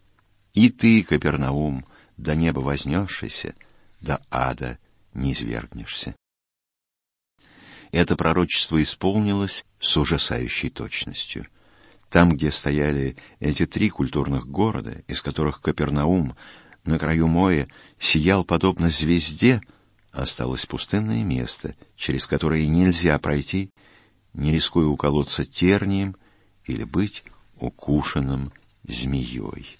S1: И ты, Капернаум, до неба вознесшийся, до ада не извергнешься. Это пророчество исполнилось с ужасающей точностью. Там, где стояли эти три культурных города, из которых Капернаум на краю моря сиял подобно звезде, осталось пустынное место, через которое нельзя пройти, не рискуя уколоться тернием или быть укушенным змеей.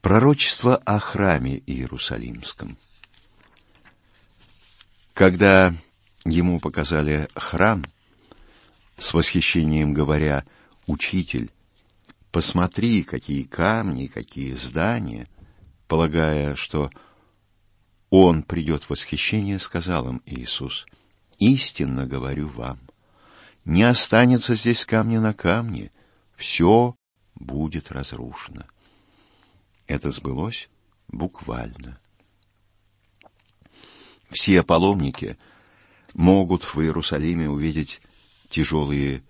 S1: Пророчество о храме Иерусалимском. Когда ему показали храм, с восхищением говоря, «Учитель, посмотри, какие камни, какие здания», полагая, что он придет в восхищение, сказал им Иисус, «Истинно говорю вам, не останется здесь камня на камне, все будет разрушено». Это сбылось буквально. Все паломники могут в Иерусалиме увидеть тяжелые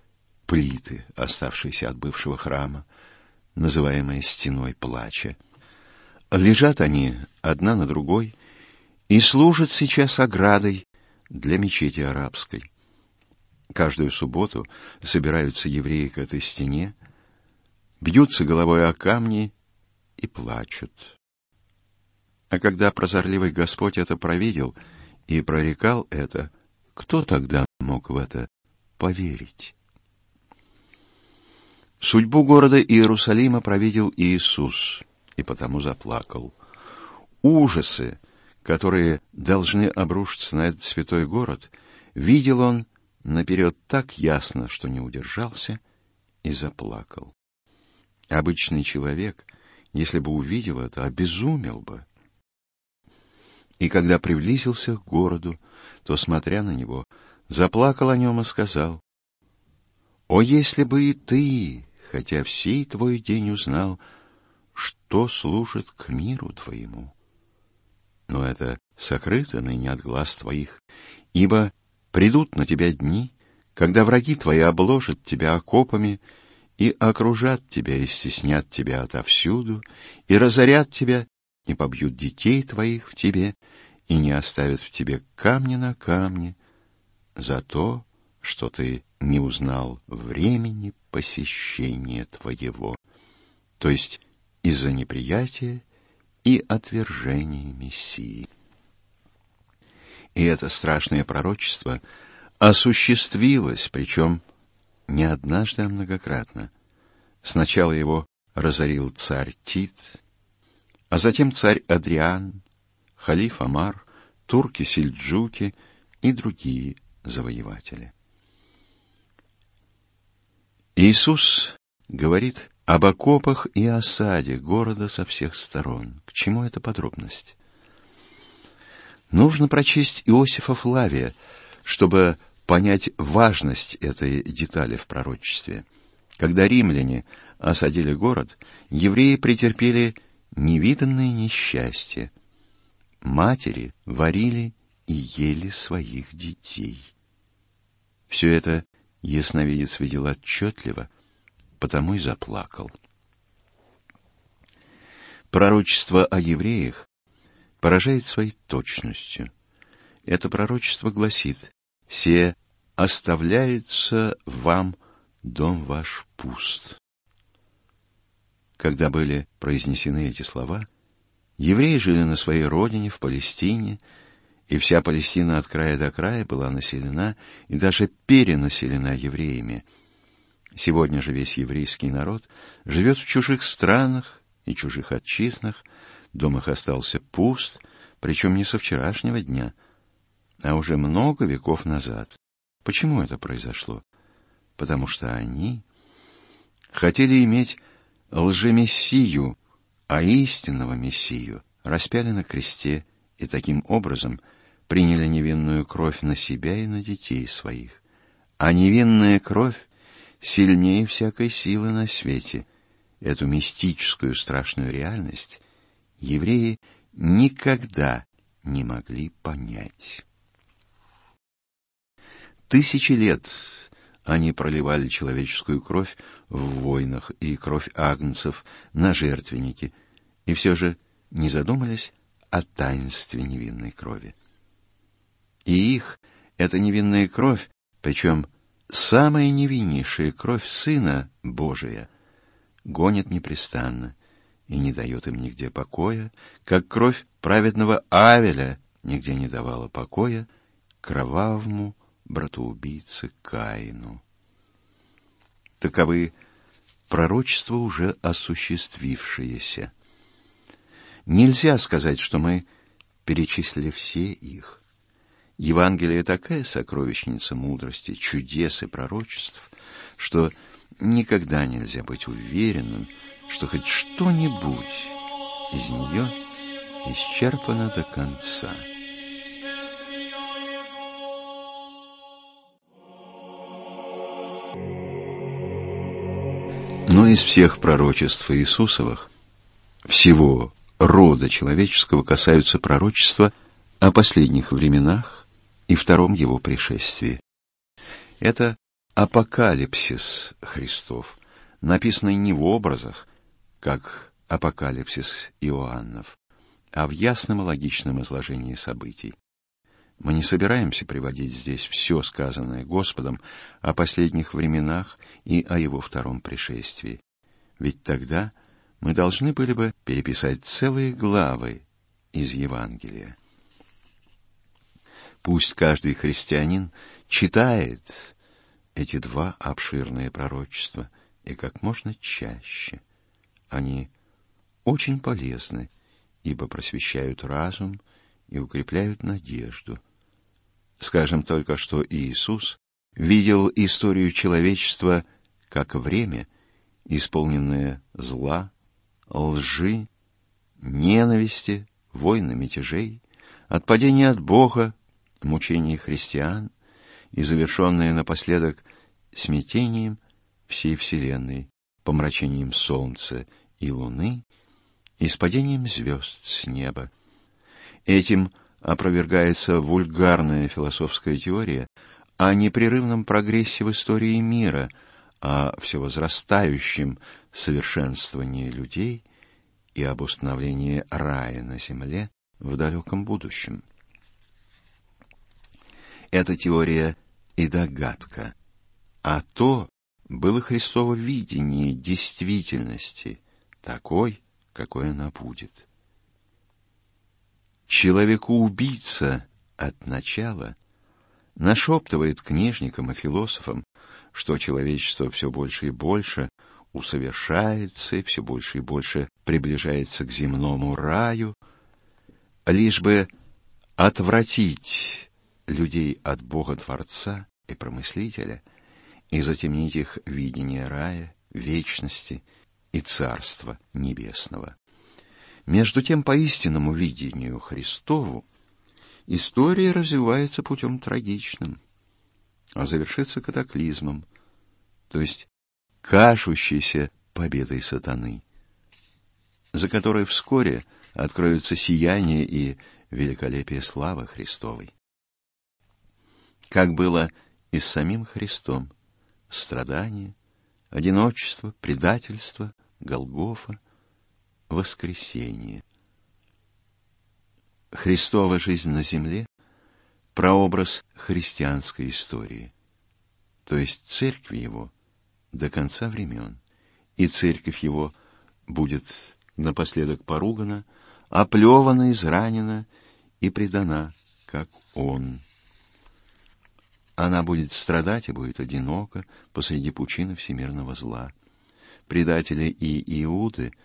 S1: плиты, оставшиеся от бывшего храма, называемые стеной плача. Лежат они одна на другой и служат сейчас оградой для мечети арабской. Каждую субботу собираются евреи к этой стене, бьются головой о камни и плачут. А когда прозорливый Господь это провидел и прорекал это, кто тогда мог в это поверить? Судьбу города Иерусалима провидел Иисус и потому заплакал. Ужасы, которые должны обрушиться на этот святой город, видел он наперед так ясно, что не удержался и заплакал. Обычный человек если бы увидел это, обезумел бы. И когда приблизился к городу, то, смотря на него, заплакал о нем и сказал, «О, если бы и ты, хотя всей твой день узнал, что служит к миру твоему! Но это сокрыто ныне от глаз твоих, ибо придут на тебя дни, когда враги твои обложат тебя окопами, и окружат тебя, и стеснят тебя отовсюду, и разорят тебя, и побьют детей твоих в тебе, и не оставят в тебе камня на камне, за то, что ты не узнал времени посещения твоего, то есть из-за неприятия и отвержения Мессии. И это страшное пророчество осуществилось, причем не однажды, а многократно. Сначала его разорил царь Тит, а затем царь Адриан, халиф Амар, турки-сельджуки и другие завоеватели. Иисус говорит об окопах и осаде города со всех сторон. К чему эта подробность? Нужно прочесть Иосифа Флавия, чтобы понять важность этой детали в пророчестве. Когда римляне осадили город, евреи претерпели невиданное несчастье. Матери варили и ели своих детей. Все это ясновидец видел отчетливо, потому и заплакал. Пророчество о евреях поражает своей точностью. Это пророчество гласит «Се оставляется вам дом ваш пуст». Когда были произнесены эти слова, евреи жили на своей родине, в Палестине, и вся Палестина от края до края была населена и даже перенаселена евреями. Сегодня же весь еврейский народ живет в чужих странах и чужих отчизнах, дом их остался пуст, причем не со вчерашнего дня, а уже много веков назад. Почему это произошло? Потому что они хотели иметь лжемессию, а истинного мессию распяли на кресте и таким образом приняли невинную кровь на себя и на детей своих. А невинная кровь сильнее всякой силы на свете. Эту мистическую страшную реальность евреи никогда не могли понять. Тысячи лет они проливали человеческую кровь в войнах и кровь агнцев на жертвенники, и все же не задумались о таинстве невинной крови. И их, эта невинная кровь, причем самая невиннейшая кровь Сына Божия, гонит непрестанно и не дает им нигде покоя, как кровь праведного Авеля нигде не давала покоя кровавому братоубийце Каину. Таковы пророчества, уже осуществившиеся. Нельзя сказать, что мы перечислили все их. Евангелие такая сокровищница мудрости, чудес и пророчеств, что никогда нельзя быть уверенным, что хоть что-нибудь из нее исчерпано до конца. Но из всех пророчеств Иисусовых, всего рода человеческого касаются пророчества о последних временах и втором его пришествии. Это апокалипсис Христов, написанный не в образах, как апокалипсис Иоаннов, а в ясном и логичном изложении событий. Мы не собираемся приводить здесь все сказанное Господом о последних временах и о его втором пришествии. Ведь тогда мы должны были бы переписать целые главы из Евангелия. Пусть каждый христианин читает эти два обширные пророчества и как можно чаще. Они очень полезны, ибо просвещают разум и укрепляют надежду – Скажем только, что Иисус видел историю человечества как время, исполненное зла, лжи, ненависти, войн и мятежей, отпадения от Бога, мучений христиан и завершенное напоследок смятением всей вселенной, помрачением солнца и луны и спадением звезд с неба. Этим опровергается вульгарная философская теория о непрерывном прогрессе в истории мира, о всевозрастающем совершенствовании людей и об установлении рая на земле в далеком будущем. Эта теория и догадка, а то было Христово видение действительности, такой, какой она будет. Человеку-убийца от начала нашептывает книжникам и философам, что человечество все больше и больше усовершается и все больше и больше приближается к земному раю, лишь бы отвратить людей от Бога-творца и промыслителя и затемнить их видение рая, вечности и царства небесного. Между тем, по истинному видению Христову, история развивается путем трагичным, а завершится катаклизмом, то есть кажущейся победой сатаны, за которой вскоре откроются сияние и великолепие славы Христовой. Как было и с самим Христом, страдания, одиночество, предательство, Голгофа — воскресение. Христова жизнь на земле – прообраз христианской истории, то есть церкви его до конца времен, и церковь его будет напоследок поругана, оплевана, изранена и предана, как он. Она будет страдать и будет одинока посреди пучины всемирного зла. Предатели и Иуды –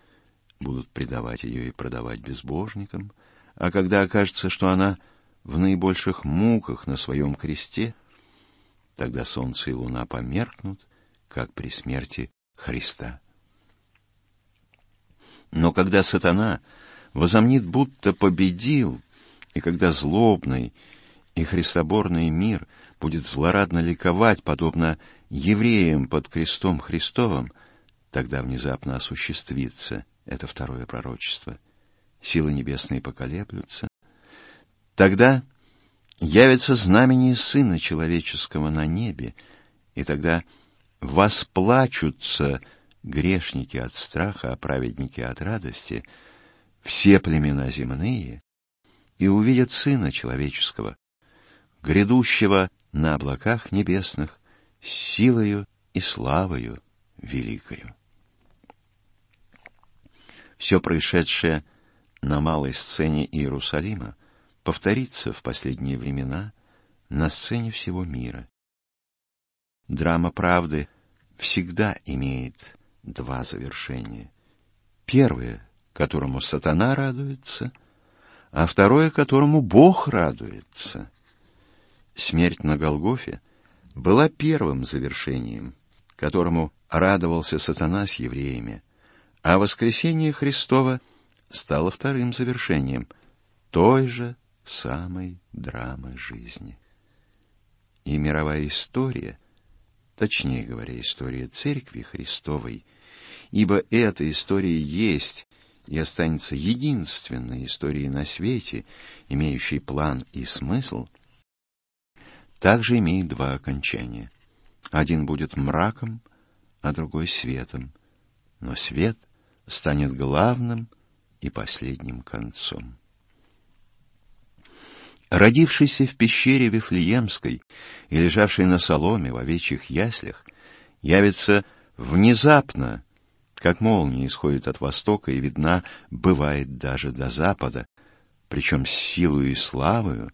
S1: будут предавать ее и продавать безбожникам, а когда окажется, что она в наибольших муках на своем кресте, тогда солнце и луна померкнут, как при смерти Христа. Но когда сатана возомнит, будто победил, и когда злобный и христоборный мир будет злорадно ликовать, подобно евреям под крестом Христовым, тогда внезапно осуществится — это второе пророчество. Силы небесные поколеблются. Тогда явится знамение Сына Человеческого на небе, И тогда восплачутся грешники от страха, а праведники от радости, все племена земные, и увидят Сына Человеческого, грядущего на облаках небесных, с силою и славою великою. Все происшедшее на малой сцене Иерусалима повторится в последние времена на сцене всего мира. Драма правды всегда имеет два завершения. Первое, которому сатана радуется, а второе, которому Бог радуется. Смерть на Голгофе была первым завершением, которому радовался сатана с евреями, а воскресение Христова стало вторым завершением той же самой драмы жизни. И мировая история, точнее говоря, история Церкви Христовой, ибо эта история есть и останется единственной историей на свете, имеющей план и смысл, также имеет два окончания. Один будет мраком, а другой светом, но свет станет главным и последним концом. Родившийся в пещере Вифлеемской и лежавший на соломе в овечьих яслях, явится внезапно, как молния исходит от востока и видна бывает даже до запада, причем с силою и славою,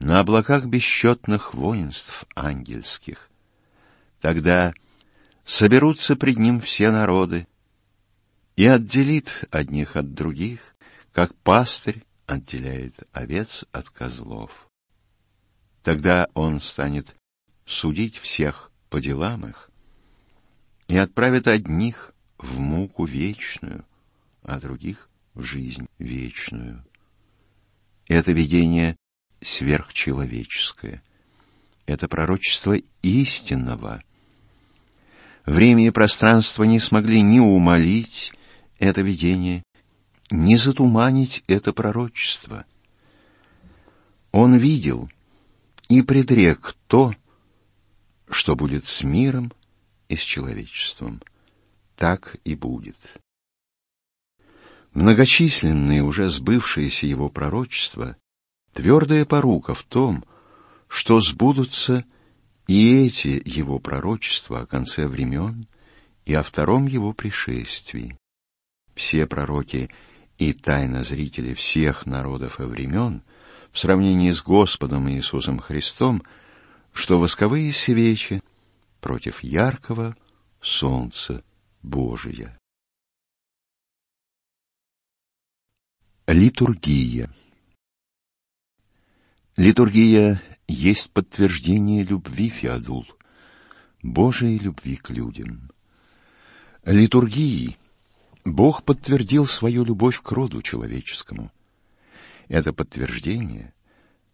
S1: на облаках бесчетных воинств ангельских. Тогда соберутся пред ним все народы, и отделит одних от других, как пастырь отделяет овец от козлов. Тогда он станет судить всех по делам их и отправит одних в муку вечную, а других в жизнь вечную. Это видение сверхчеловеческое. Это пророчество истинного. Время и пространство не смогли ни умолить это видение, ни затуманить это пророчество. Он видел и предрек то, что будет с миром и с человечеством. Так и будет. Многочисленные уже сбывшиеся его пророчества Твердая порука в том, что сбудутся и эти его пророчества о конце времен и о втором его пришествии. Все пророки и тайнозрители всех народов и времен в сравнении с Господом Иисусом Христом, что восковые свечи против яркого солнца Божия. Литургия Литургия есть подтверждение любви, Феодул, Божией любви к людям. Литургией Бог подтвердил свою любовь к роду человеческому. Это подтверждение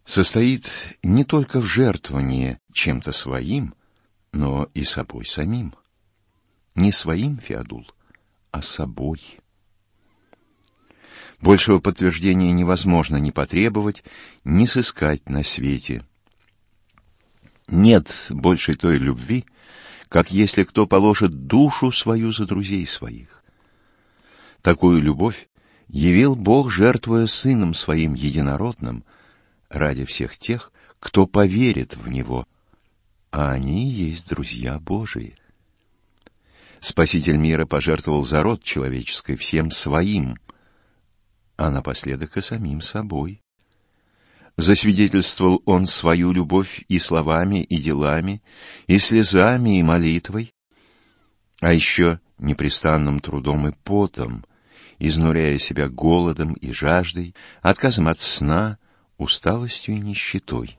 S1: состоит не только в жертвовании чем-то своим, но и собой самим. Не своим, Феодул, а собой. Большего подтверждения невозможно ни потребовать, ни сыскать на свете. Нет большей той любви, как если кто положит душу свою за друзей своих. Такую любовь явил Бог, жертвуя Сыном Своим Единородным, ради всех тех, кто поверит в Него, а они есть друзья Божии. Спаситель мира пожертвовал за род человеческий всем своим, а напоследок и самим собой. Засвидетельствовал он свою любовь и словами, и делами, и слезами, и молитвой, а еще непрестанным трудом и потом, изнуряя себя голодом и жаждой, отказом от сна, усталостью и нищетой.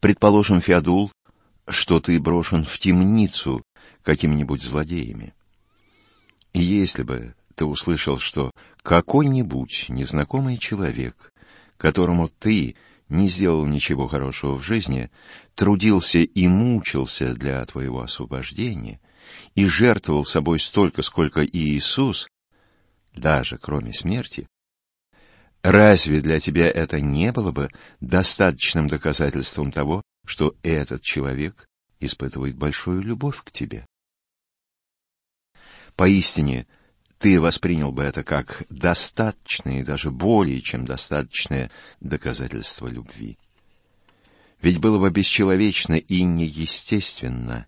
S1: Предположим, Феодул, что ты брошен в темницу какими-нибудь злодеями. И если бы ты услышал, что какой-нибудь незнакомый человек, которому ты не сделал ничего хорошего в жизни, трудился и мучился для твоего освобождения и жертвовал собой столько, сколько и Иисус, даже кроме смерти, разве для тебя это не было бы достаточным доказательством того, что этот человек испытывает большую любовь к тебе. Поистине, ты воспринял бы это как достаточное даже более чем достаточное доказательство любви. Ведь было бы бесчеловечно и неестественно,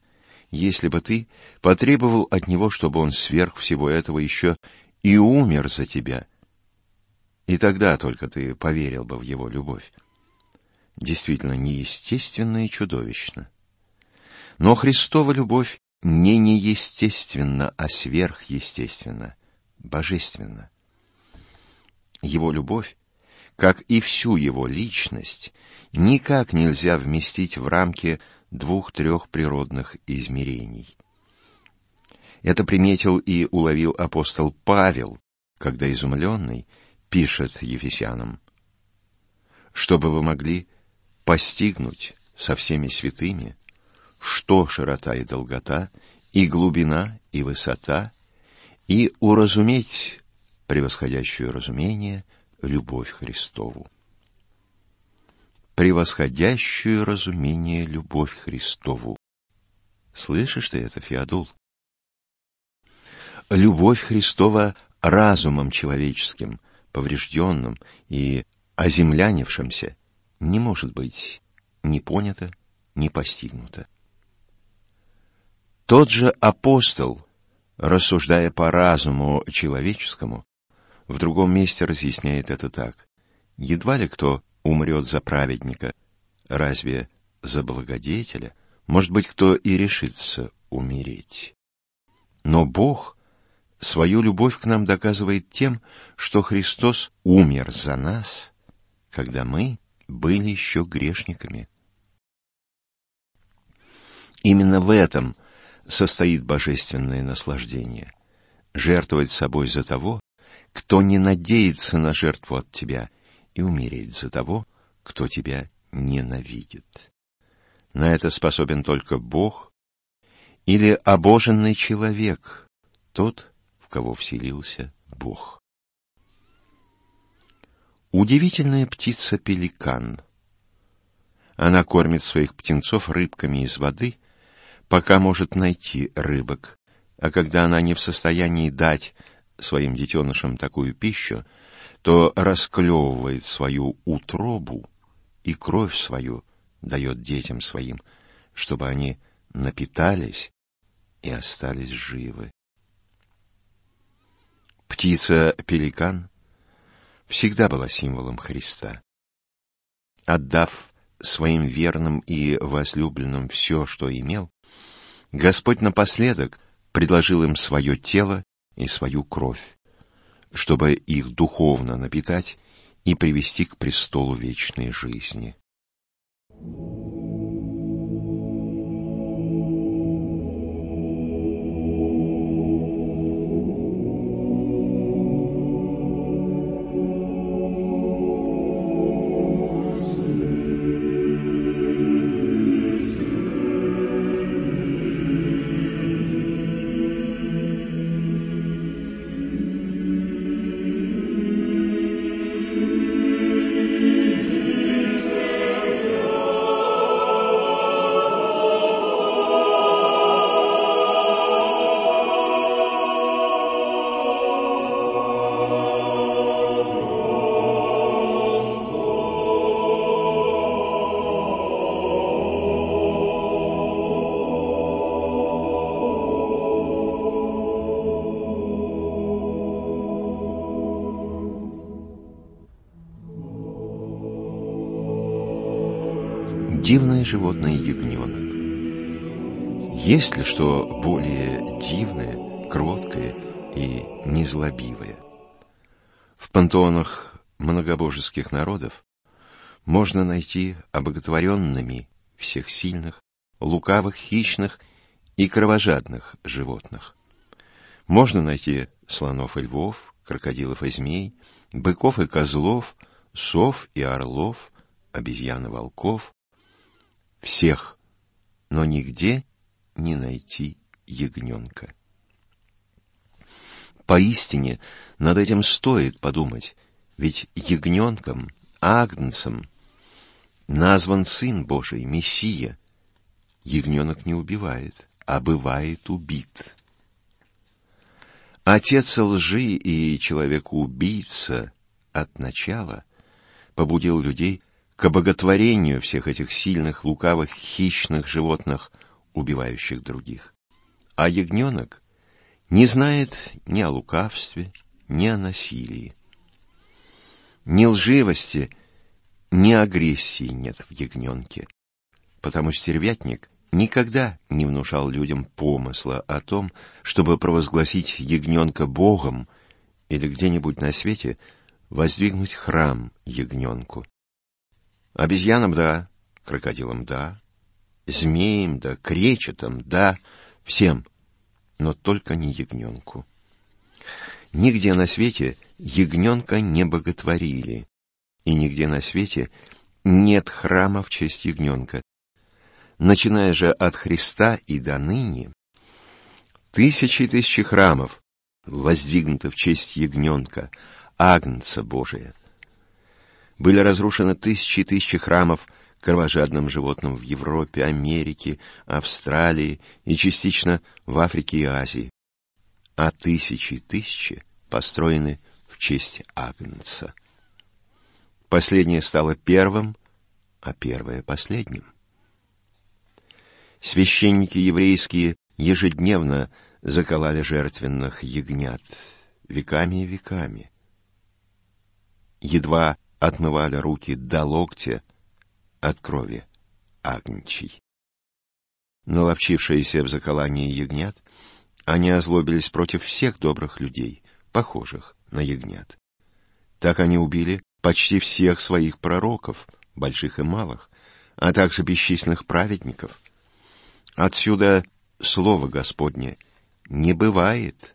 S1: если бы ты потребовал от него, чтобы он сверх всего этого еще и умер за тебя. И тогда только ты поверил бы в его любовь. Действительно неестественно и чудовищно. Но Христова любовь не неестественно, а сверхъестественно, божественно. Его любовь, как и всю его личность, никак нельзя вместить в рамки двух-трех природных измерений. Это приметил и уловил апостол Павел, когда изумленный пишет Ефесянам, «Чтобы вы могли постигнуть со всеми святыми что широта и долгота, и глубина, и высота, и уразуметь превосходящую разумение любовь Христову. Превосходящую разумение любовь Христову. Слышишь ты это, Феодул? Любовь Христова разумом человеческим, поврежденным и оземлянившимся, не может быть ни понята, ни постигнута. Тот же апостол, рассуждая по разуму человеческому, в другом месте разъясняет это так. Едва ли кто умрет за праведника, разве за благодетеля? Может быть, кто и решится умереть. Но Бог свою любовь к нам доказывает тем, что Христос умер за нас, когда мы были еще грешниками. Именно в этом – состоит божественное наслаждение. Жертвовать собой за того, кто не надеется на жертву от тебя, и умереть за того, кто тебя ненавидит. На это способен только Бог или обоженный человек, тот, в кого вселился Бог. Удивительная птица-пеликан. Она кормит своих птенцов рыбками из воды пока может найти рыбок, а когда она не в состоянии дать своим детенышам такую пищу, то расклевывает свою утробу и кровь свою дает детям своим, чтобы они напитались и остались живы. Птица-пеликан всегда была символом Христа. Отдав своим верным и возлюбленным все, что имел, Господь напоследок предложил им свое тело и свою кровь, чтобы их духовно напитать и привести к престолу вечной жизни. дивное Есть ли что более дивное, кроткое и незлобивое? В пантеонах многобожеских народов можно найти обоготворенными всех сильных, лукавых, хищных и кровожадных животных. Можно найти слонов и львов, крокодилов и змей, быков и козлов, сов и орлов, обезьян и волков, всех, но нигде не найти ягненка. Поистине над этим стоит подумать, ведь ягненком, агнцем назван Сын Божий, Мессия, ягненок не убивает, а бывает убит. Отец лжи и человека-убийца от начала побудил людей к обоготворению всех этих сильных, лукавых, хищных животных, убивающих других. А ягненок не знает ни о лукавстве, ни о насилии. Ни лживости, ни агрессии нет в ягненке, потому стервятник никогда не внушал людям помысла о том, чтобы провозгласить ягненка Богом или где-нибудь на свете воздвигнуть храм ягненку. Обезьянам — да, крокодилам — да, змеям — да, кречетам — да, всем, но только не ягненку. Нигде на свете ягненка не боготворили, и нигде на свете нет храма в честь ягненка. Начиная же от Христа и до ныне, тысячи и тысячи храмов воздвигнуты в честь ягненка, Агнца Божия. Были разрушены тысячи и тысячи храмов кровожадным животным в Европе, Америке, Австралии и частично в Африке и Азии. А тысячи и тысячи построены в честь Агнца. Последнее стало первым, а первое — последним. Священники еврейские ежедневно заколали жертвенных ягнят веками и веками. Едва отмывали руки до локтя от крови агнчий. Наловчившиеся в заколании ягнят, они озлобились против всех добрых людей, похожих на ягнят. Так они убили почти всех своих пророков, больших и малых, а также бесчисленных праведников. Отсюда слово Господне не бывает,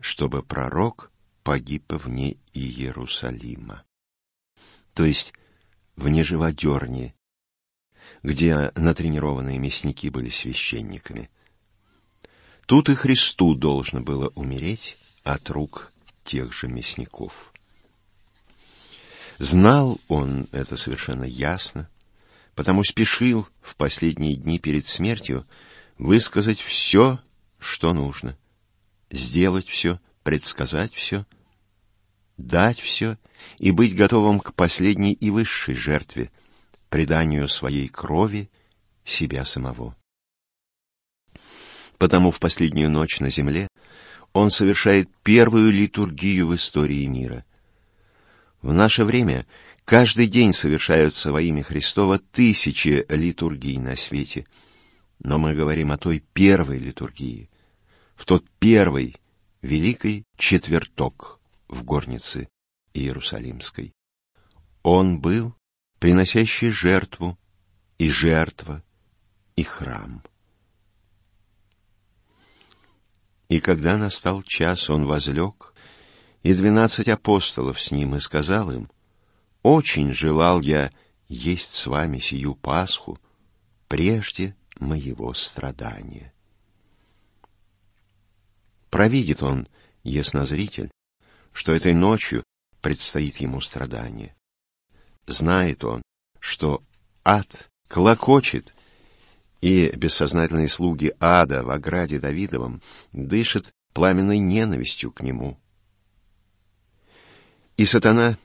S1: чтобы пророк погиб вне Иерусалима. То есть вне живодерни, где натренированные мясники были священниками. Тут и Христу должно было умереть, от рук тех же мясников. Знал он это совершенно ясно, потому спешил в последние дни перед смертью высказать все, что нужно, сделать все, предсказать все, дать все и быть готовым к последней и высшей жертве, преданию своей крови себя самого. Потому в последнюю ночь на земле он совершает первую литургию в истории мира. В наше время каждый день совершаются во имя Христова тысячи литургий на свете. Но мы говорим о той первой литургии, в тот первый великий четверток в горнице Иерусалимской. Он был приносящий жертву, и жертва, и храм. И когда настал час, он возлег, и двенадцать апостолов с ним, и сказал им, «Очень желал я есть с вами сию Пасху прежде моего страдания». Провидит он, яснозритель, что этой ночью предстоит ему страдание. Знает он, что ад клокочет и бессознательные слуги ада в ограде Давидовом дышат пламенной ненавистью к нему. И сатана,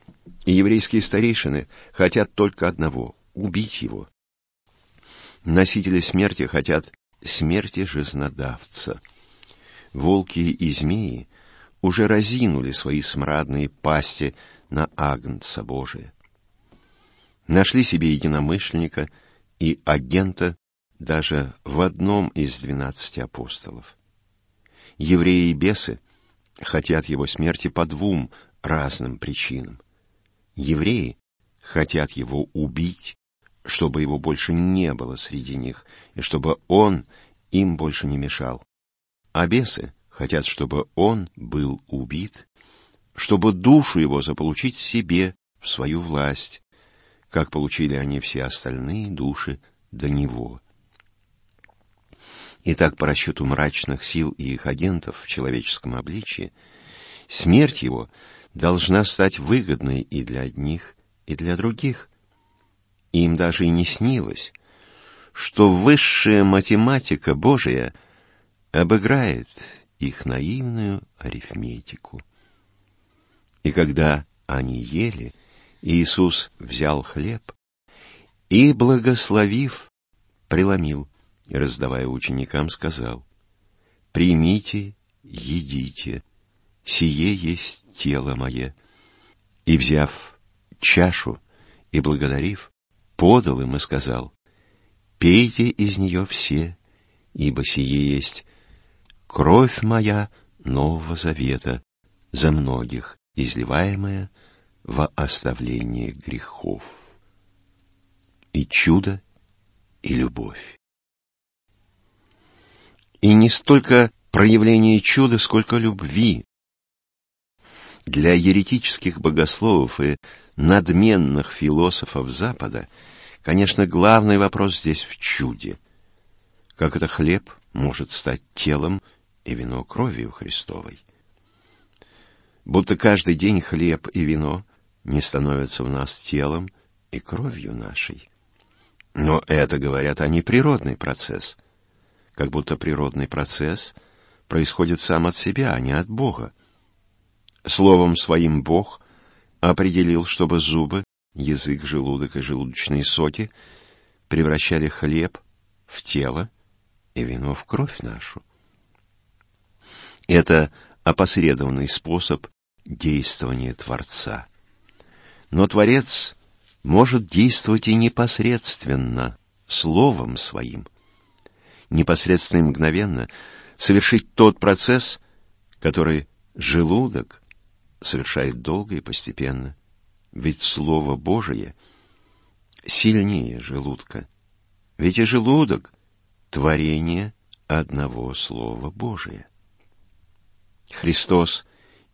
S1: и еврейские старейшины хотят только одного — убить его. Носители смерти хотят смерти жизнодавца. Волки и змеи уже разинули свои смрадные пасти на Агнца Божия. Нашли себе единомышленника и агента даже в одном из двенадцати апостолов. Евреи и бесы хотят его смерти по двум разным причинам. Евреи хотят его убить, чтобы его больше не было среди них, и чтобы он им больше не мешал. А бесы хотят, чтобы он был убит, чтобы душу его заполучить себе в свою власть, как получили они все остальные души до него. Итак, по расчету мрачных сил и их агентов в человеческом обличии, смерть его должна стать выгодной и для одних, и для других. Им даже и не снилось, что высшая математика Божия обыграет их наивную арифметику. И когда они ели, Иисус взял хлеб и, благословив, преломил и, раздавая ученикам, сказал, «Примите, едите, сие есть тело мое». И, взяв чашу и благодарив, подал им и сказал, «Пейте из нее все, ибо сие есть кровь моя Нового Завета, за многих изливаемая во оставление грехов». И чудо, и любовь. И не столько проявление чуда, сколько любви. Для еретических богословов и надменных философов Запада, конечно, главный вопрос здесь в чуде. Как это хлеб может стать телом и вино кровью Христовой? Будто каждый день хлеб и вино не становятся в нас телом и кровью нашей. Но это, говорят они, природный процесс. Как будто природный процесс происходит сам от себя, а не от Бога. Словом своим Бог определил, чтобы зубы, язык, желудок и желудочные соки превращали хлеб в тело и вино в кровь нашу. Это опосредованный способ действования Творца. Но Творец может действовать и непосредственно, словом своим. Непосредственно и мгновенно совершить тот процесс, который желудок совершает долго и постепенно. Ведь Слово Божие сильнее желудка. Ведь и желудок — творение одного Слова Божия. Христос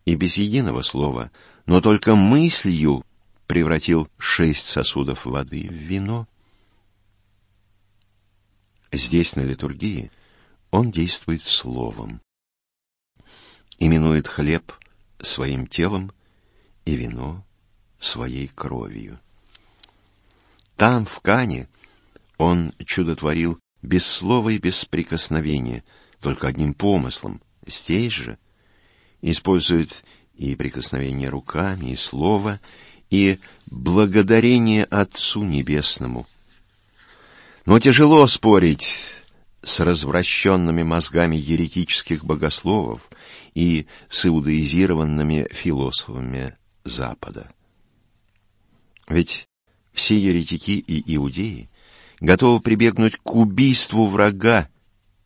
S1: и без единого слова, но только мыслью превратил шесть сосудов воды в вино. Здесь, на литургии, он действует словом, именует хлеб своим телом и вино своей кровью. Там, в Кане, он чудотворил без слова и без прикосновения, только одним помыслом. Здесь же использует и прикосновение руками, и слово, и благодарение Отцу Небесному. Но тяжело спорить с развращенными мозгами еретических богословов и с иудаизированными философами Запада. Ведь все еретики и иудеи готовы прибегнуть к убийству врага,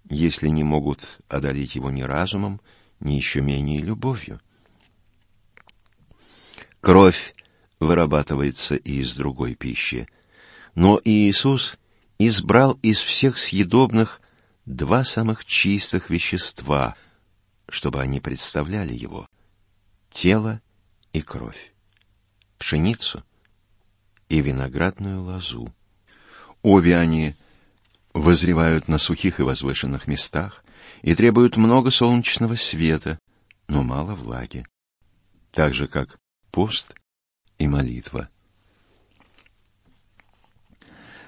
S1: если не могут одолеть его ни разумом, ни еще менее любовью. Кровь вырабатывается и из другой пищи. Но Иисус избрал из всех съедобных два самых чистых вещества, чтобы они представляли его — тело и кровь, пшеницу и виноградную лозу. Обе они возревают на сухих и возвышенных местах и требуют много солнечного света, но мало влаги, так же, как пост и молитва.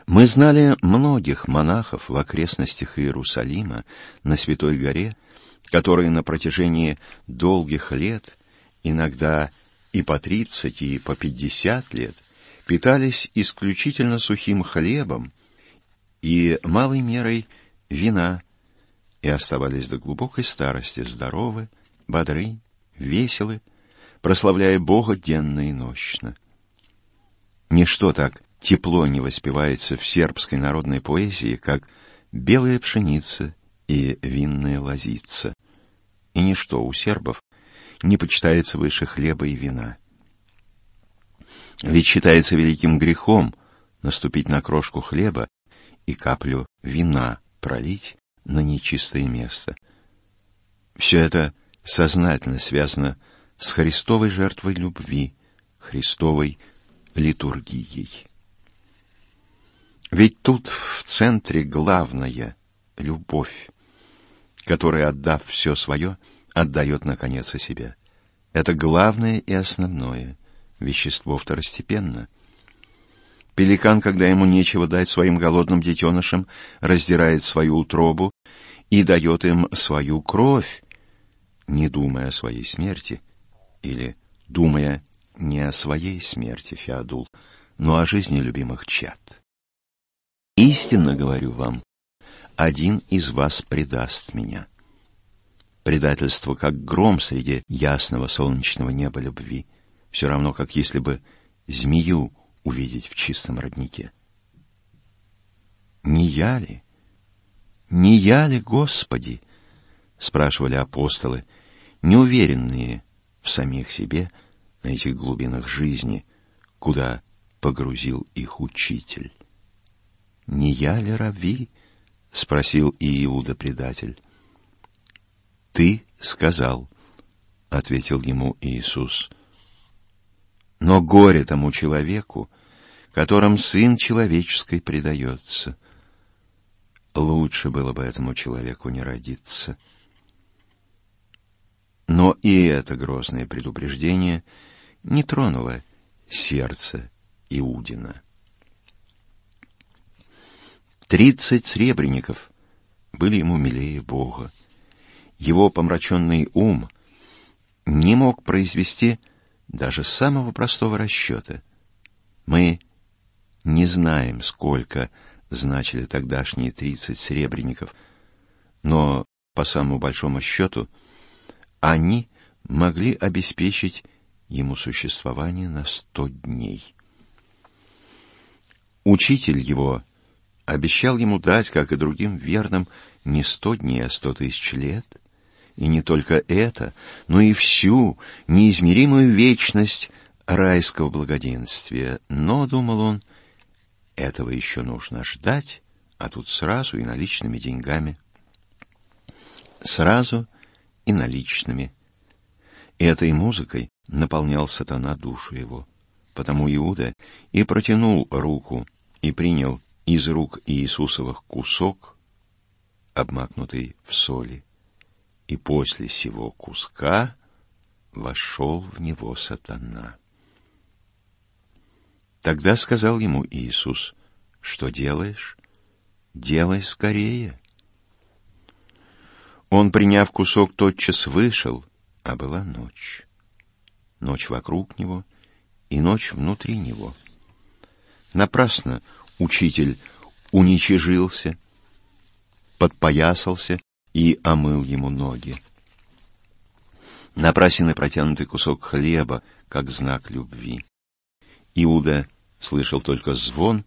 S1: Мы знали многих монахов в окрестностях Иерусалима на Святой горе, которые на протяжении долгих лет, иногда и по тридцать, и по пятьдесят лет, питались исключительно сухим хлебом и малой мерой вина и оставались до глубокой старости здоровы, бодры, веселы, прославляя Бога денно и нощно. Ничто так тепло не воспевается в сербской народной поэзии, как белая пшеница и винная лозица. И ничто у сербов не почитается выше хлеба и вина. Ведь считается великим грехом наступить на крошку хлеба и каплю вина пролить на нечистое место. Все это сознательно связано с Христовой жертвой любви, Христовой литургией. Ведь тут в центре главная — любовь, которая, отдав все свое, отдает, наконец, и себя. Это главное и основное, вещество второстепенно. Пеликан, когда ему нечего дать своим голодным детенышам, раздирает свою утробу и дает им свою кровь, не думая о своей смерти, или думая не о своей смерти, Феодул, но о жизни любимых чад. Истинно говорю вам, один из вас предаст меня. Предательство, как гром среди ясного солнечного неба любви, все равно, как если бы змею увидеть в чистом роднике. «Не я ли? Не я ли, Господи?» — спрашивали апостолы, неуверенные в самих себе на этих глубинах жизни, куда погрузил их учитель. «Не я ли, Рави?» — спросил Иуда-предатель. «Ты сказал», — ответил ему Иисус. «Но горе тому человеку, которым Сын Человеческий предается. Лучше было бы этому человеку не родиться». Но и это грозное предупреждение не тронуло сердце Иудина. Тридцать сребреников были ему милее Бога. Его помраченный ум не мог произвести даже самого простого расчета. Мы не знаем, сколько значили тогдашние тридцать сребреников, но по самому большому счету они могли обеспечить ему существование на сто дней. Учитель его обещал ему дать, как и другим верным, не сто дней, а сто тысяч лет. И не только это, но и всю неизмеримую вечность райского благоденствия. Но, думал он, этого еще нужно ждать, а тут сразу и наличными деньгами. Сразу и наличными. Этой музыкой наполнял сатана душу его. Потому Иуда и протянул руку и принял из рук Иисусовых кусок, обмакнутый в соли, и после сего куска вошел в него сатана. Тогда сказал ему Иисус, что делаешь? Делай скорее. Он, приняв кусок, тотчас вышел, а была ночь. Ночь вокруг него и ночь внутри него. Напрасно Учитель уничижился, подпоясался и омыл ему ноги. Напрасен протянутый кусок хлеба, как знак любви. Иуда слышал только звон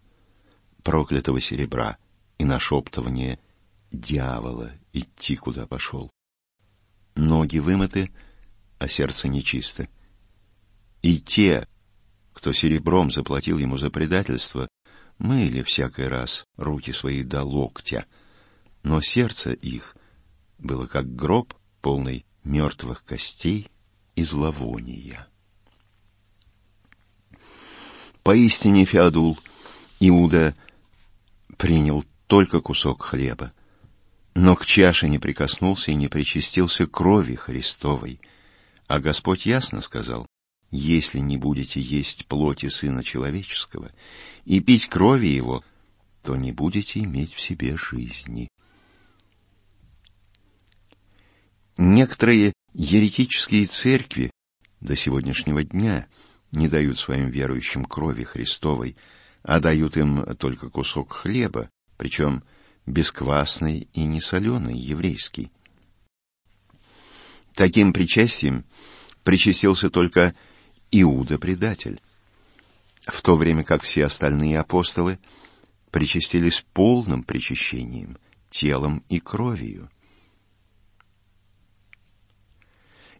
S1: проклятого серебра и нашептывание дьявола идти, куда пошел. Ноги вымыты, а сердце нечисто. И те, кто серебром заплатил ему за предательство, мыли всякий раз руки свои до локтя, но сердце их было как гроб, полный мертвых костей и зловония. Поистине, Феодул, Иуда принял только кусок хлеба, но к чаше не прикоснулся и не причастился крови Христовой, а Господь ясно сказал, если не будете есть плоти Сына Человеческого и пить крови Его, то не будете иметь в себе жизни. Некоторые еретические церкви до сегодняшнего дня не дают своим верующим крови Христовой, а дают им только кусок хлеба, причем бесквасный и несоленый еврейский. Таким причастием причастился только Иуда предатель, в то время как все остальные апостолы причастились полным причащением, телом и кровью.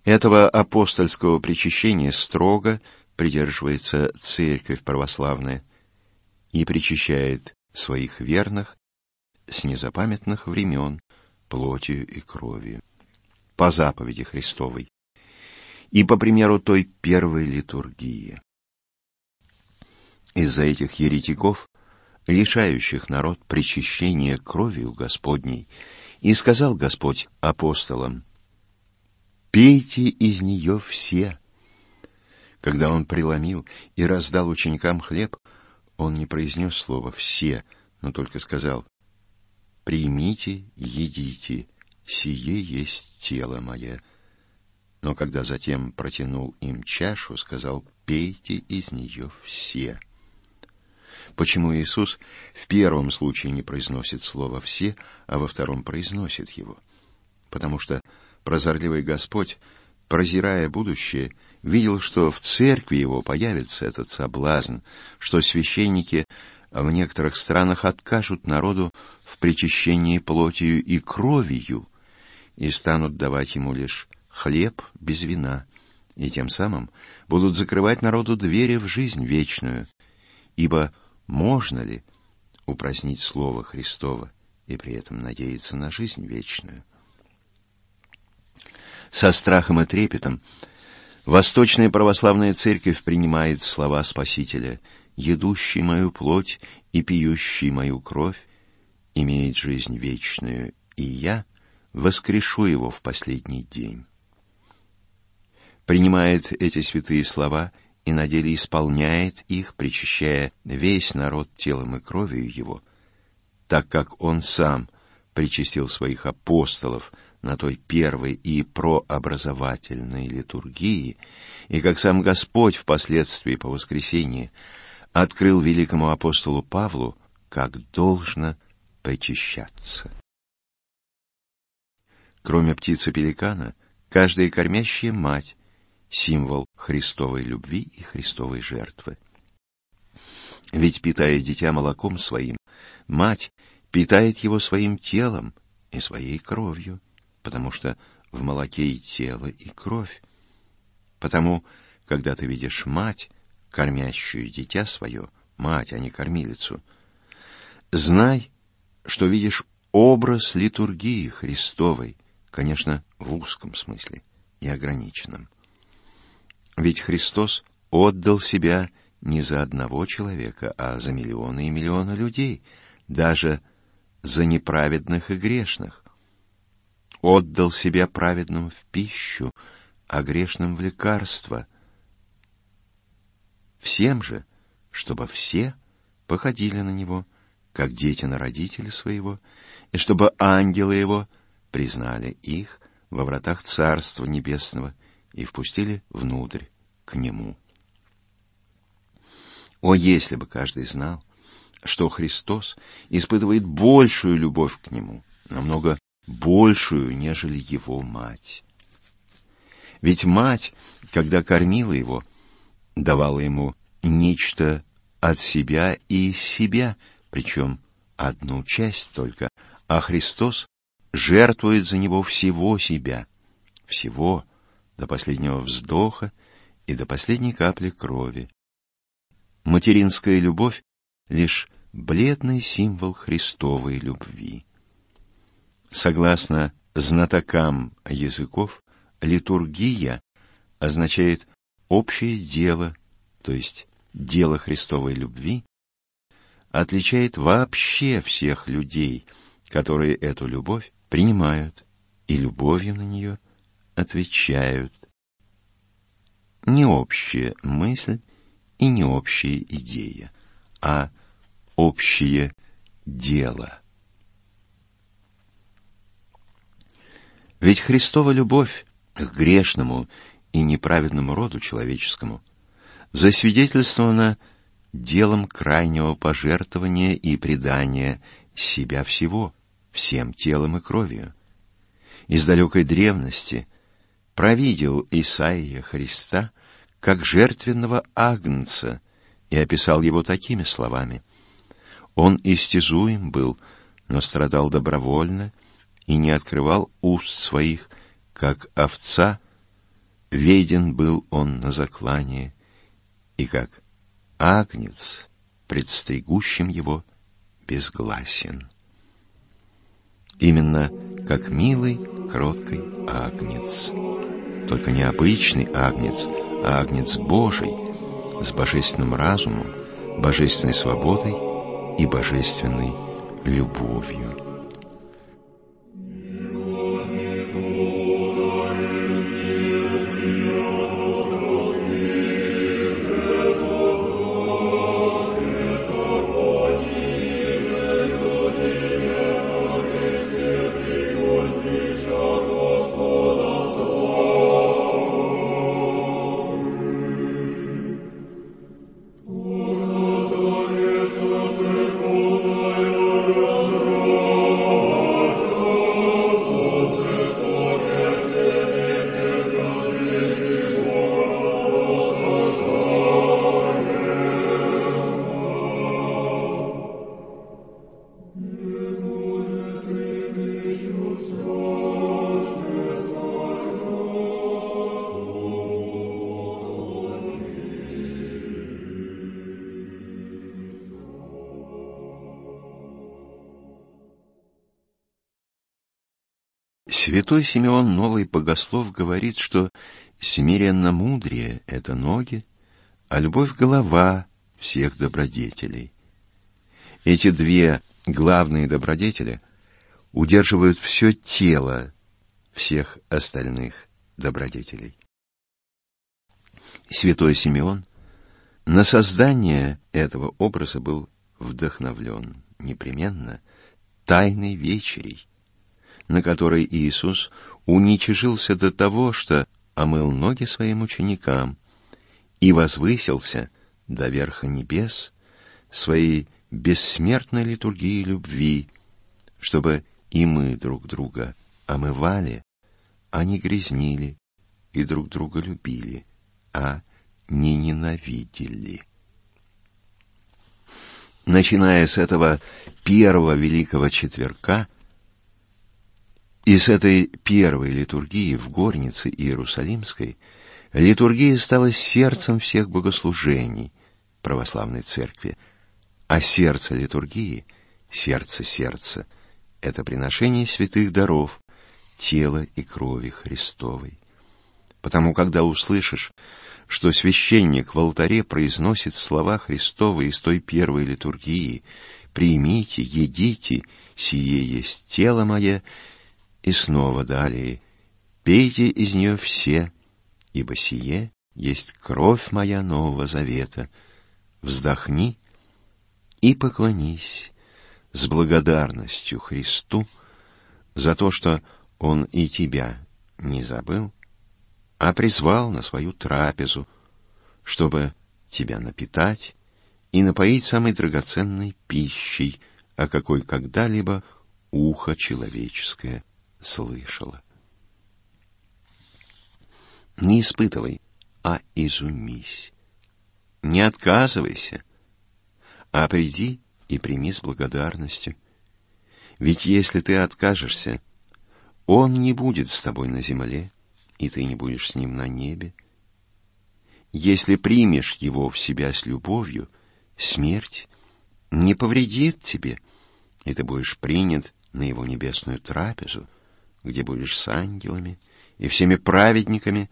S1: Этого апостольского причащения строго придерживается церковь православная и причащает своих верных с незапамятных времен плотью и кровью по заповеди Христовой и по примеру той первой литургии. Из-за этих еретиков, лишающих народ причащения кровью Господней, и сказал Господь апостолам, «Пейте из нее все». Когда он преломил и раздал ученикам хлеб, Он не произнес слово «все», но только сказал «Примите, едите, сие есть тело мое». Но когда затем протянул им чашу, сказал «Пейте из нее все». Почему Иисус в первом случае не произносит слово «все», а во втором произносит его? Потому что прозорливый Господь, прозирая будущее, видел, что в церкви его появится этот соблазн, что священники в некоторых странах откажут народу в причащении плотью и кровью и станут давать ему лишь хлеб без вина, и тем самым будут закрывать народу двери в жизнь вечную, ибо можно ли упразднить Слово Христово и при этом надеяться на жизнь вечную? Со страхом и трепетом Восточная православная церковь принимает слова Спасителя «Едущий мою плоть и пьющий мою кровь имеет жизнь вечную, и я воскрешу его в последний день». Принимает эти святые слова и на деле исполняет их, причащая весь народ телом и кровью его, так как он сам причастил своих апостолов на той первой и прообразовательной литургии, и как сам Господь впоследствии по воскресении открыл великому апостолу Павлу, как должно причащаться. Кроме птицы-пеликана, каждая кормящая мать символ Христовой любви и Христовой жертвы. Ведь, питая дитя молоком своим, мать питает его своим телом и своей кровью, потому что в молоке и тело, и кровь. Потому, когда ты видишь мать, кормящую дитя свое, мать, а не кормилицу, знай, что видишь образ литургии Христовой, конечно, в узком смысле, неограниченном. Ведь Христос отдал себя не за одного человека, а за миллионы и миллионы людей, даже за неправедных и грешных. Отдал себя праведным в пищу, а грешным в лекарство. Всем же, чтобы все походили на него, как дети на родителя своего, и чтобы ангелы его признали их во вратах Царства Небесного и впустили внутрь к нему. О, если бы каждый знал, что Христос испытывает большую любовь к нему, намного большую, нежели его мать. Ведь мать, когда кормила его, давала ему нечто от себя и из себя, причем одну часть только, а Христос жертвует за него всего себя, всего до последнего вздоха и до последней капли крови. Материнская любовь — лишь бледный символ Христовой любви. Согласно знатокам языков, литургия означает общее дело, то есть дело Христовой любви, отличает вообще всех людей, которые эту любовь принимают и любовью на нее отвечают. Не общая мысль и не общая идея, а общее дело. Ведь Христова любовь к грешному и неправедному роду человеческому засвидетельствована делом крайнего пожертвования и предания себя всего, всем телом и кровью. Из далекой древности провидел Исаия Христа как жертвенного агнца и описал его такими словами. Он истязуем был, но страдал добровольно и не открывал уст своих, как овца, веден был он на заклание, и как агнец, предстригущим его, безгласен. Именно как милый, кроткий агнец. Только не обычный агнец, а агнец Божий, с божественным разумом, божественной свободой и божественной любовью. Святой Симеон Новый Богослов говорит, что смиренно мудрее — это ноги, а любовь — голова всех добродетелей. Эти две главные добродетели удерживают все тело всех остальных добродетелей. Святой Симеон на создание этого образа был вдохновлен непременно тайной вечерей, на которой Иисус уничижился до того, что омыл ноги своим ученикам и возвысился до верха небес своей бессмертной литургии любви, чтобы и мы друг друга омывали, а не грязнили и друг друга любили, а не ненавидели. Начиная с этого первого великого четверка и с этой первой литургии в горнице Иерусалимской, литургия стала сердцем всех богослужений православной церкви, а сердце литургии, сердце сердца, это приношение святых даров, тела и крови Христовой. Потому когда услышишь, что священник в алтаре произносит слова Христовы из той первой литургии «Примите, едите, сие есть тело мое», и снова далее «Пейте из нее все, ибо сие есть кровь моя Нового Завета». Вздохни и поклонись с благодарностью Христу за то, что Он и тебя не забыл, а призвал на свою трапезу, чтобы тебя напитать и напоить самой драгоценной пищей, о какой когда-либо ухо человеческое слышало. Не испытывай, а изумись. Не отказывайся, а приди и прими с благодарностью. Ведь если ты откажешься, Он не будет с тобой на земле, и ты не будешь с Ним на небе. Если примешь Его в себя с любовью, смерть не повредит тебе, и ты будешь принят на Его небесную трапезу, где будешь с ангелами и всеми праведниками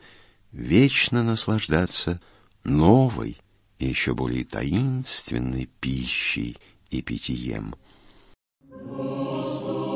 S1: вечно наслаждаться новой и еще более таинственной пищей и питьем. А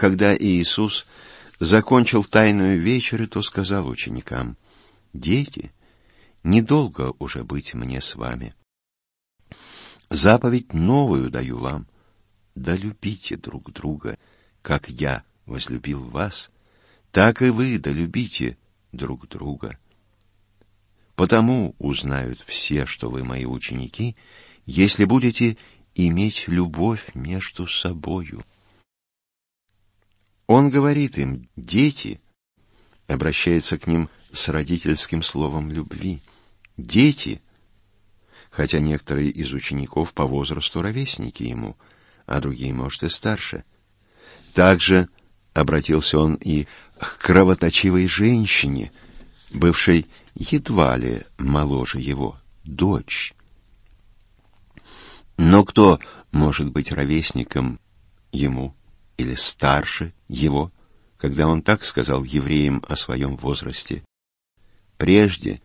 S1: когда Иисус закончил тайную вечерю, то сказал ученикам, «Дети, недолго уже быть мне с вами. Заповедь новую даю вам, да любите друг друга, как я возлюбил вас, так и вы да любите друг друга. Потому узнают все, что вы мои ученики, если будете иметь любовь между собою». Он говорит им «дети», обращается к ним с родительским словом любви. «Дети», хотя некоторые из учеников по возрасту ровесники ему, а другие, может, и старше. Также обратился он и к кровоточивой женщине, бывшей едва ли моложе его, дочь. Но кто может быть ровесником ему или старше его, когда он так сказал евреям о своем возрасте? Прежде,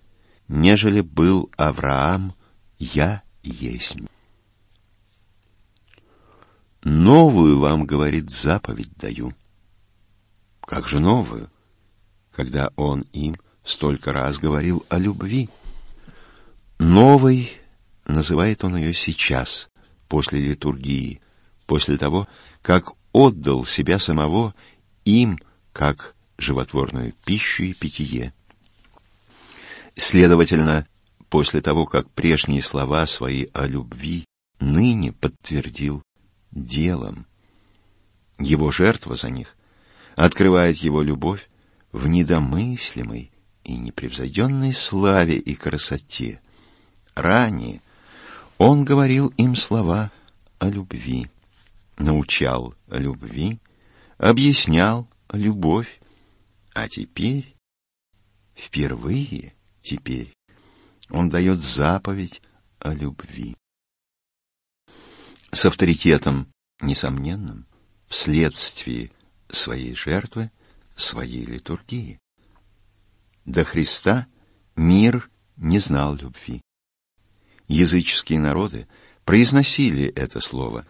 S1: нежели был Авраам, я есть. Новую вам, говорит, заповедь даю. Как же новую, когда он им столько раз говорил о любви? Новой называет он ее сейчас, после литургии, после того, как отдал себя самого им, как животворную пищу и питье. Следовательно, после того, как прежние слова свои о любви ныне подтвердил делом. Его жертва за них открывает его любовь в недомыслимой и непревзойденной славе и красоте. Ранее он говорил им слова о любви, научал любви, объяснял любовь, а теперь, впервые теперь, он дает заповедь о любви. С авторитетом несомненным, вследствие своей жертвы, своей литургии. До Христа мир не знал любви. Языческие народы произносили это слово,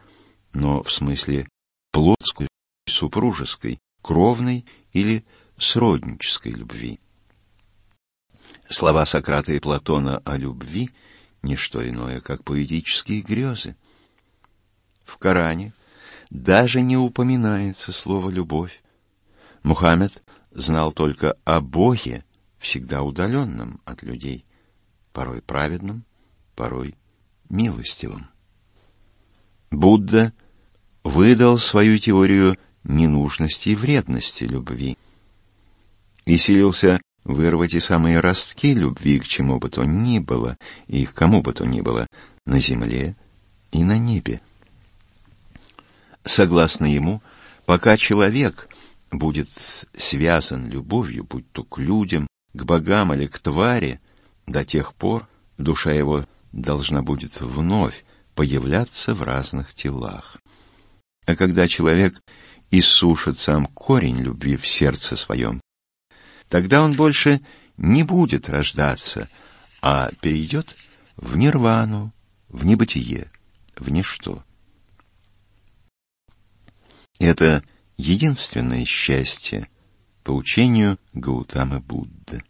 S1: но в смысле плотской, супружеской, кровной или сроднической любви. Слова Сократа и Платона о любви — не что иное, как поэтические грезы. В Коране даже не упоминается слово «любовь». Мухаммед знал только о Боге, всегда удаленном от людей, порой праведном, порой милостивым. Будда выдал свою теорию ненужности и вредности любви и силился вырвать и самые ростки любви к чему бы то ни было и к кому бы то ни было на земле и на небе. Согласно ему, пока человек будет связан любовью, будь то к людям, к богам или к твари, до тех пор душа его должна будет вновь появляться в разных телах. А когда человек иссушит сам корень любви в сердце своем, Тогда он больше не будет рождаться, а перейдет в нирвану, в небытие, в ничто. Это единственное счастье по учению Гаутамы Будды.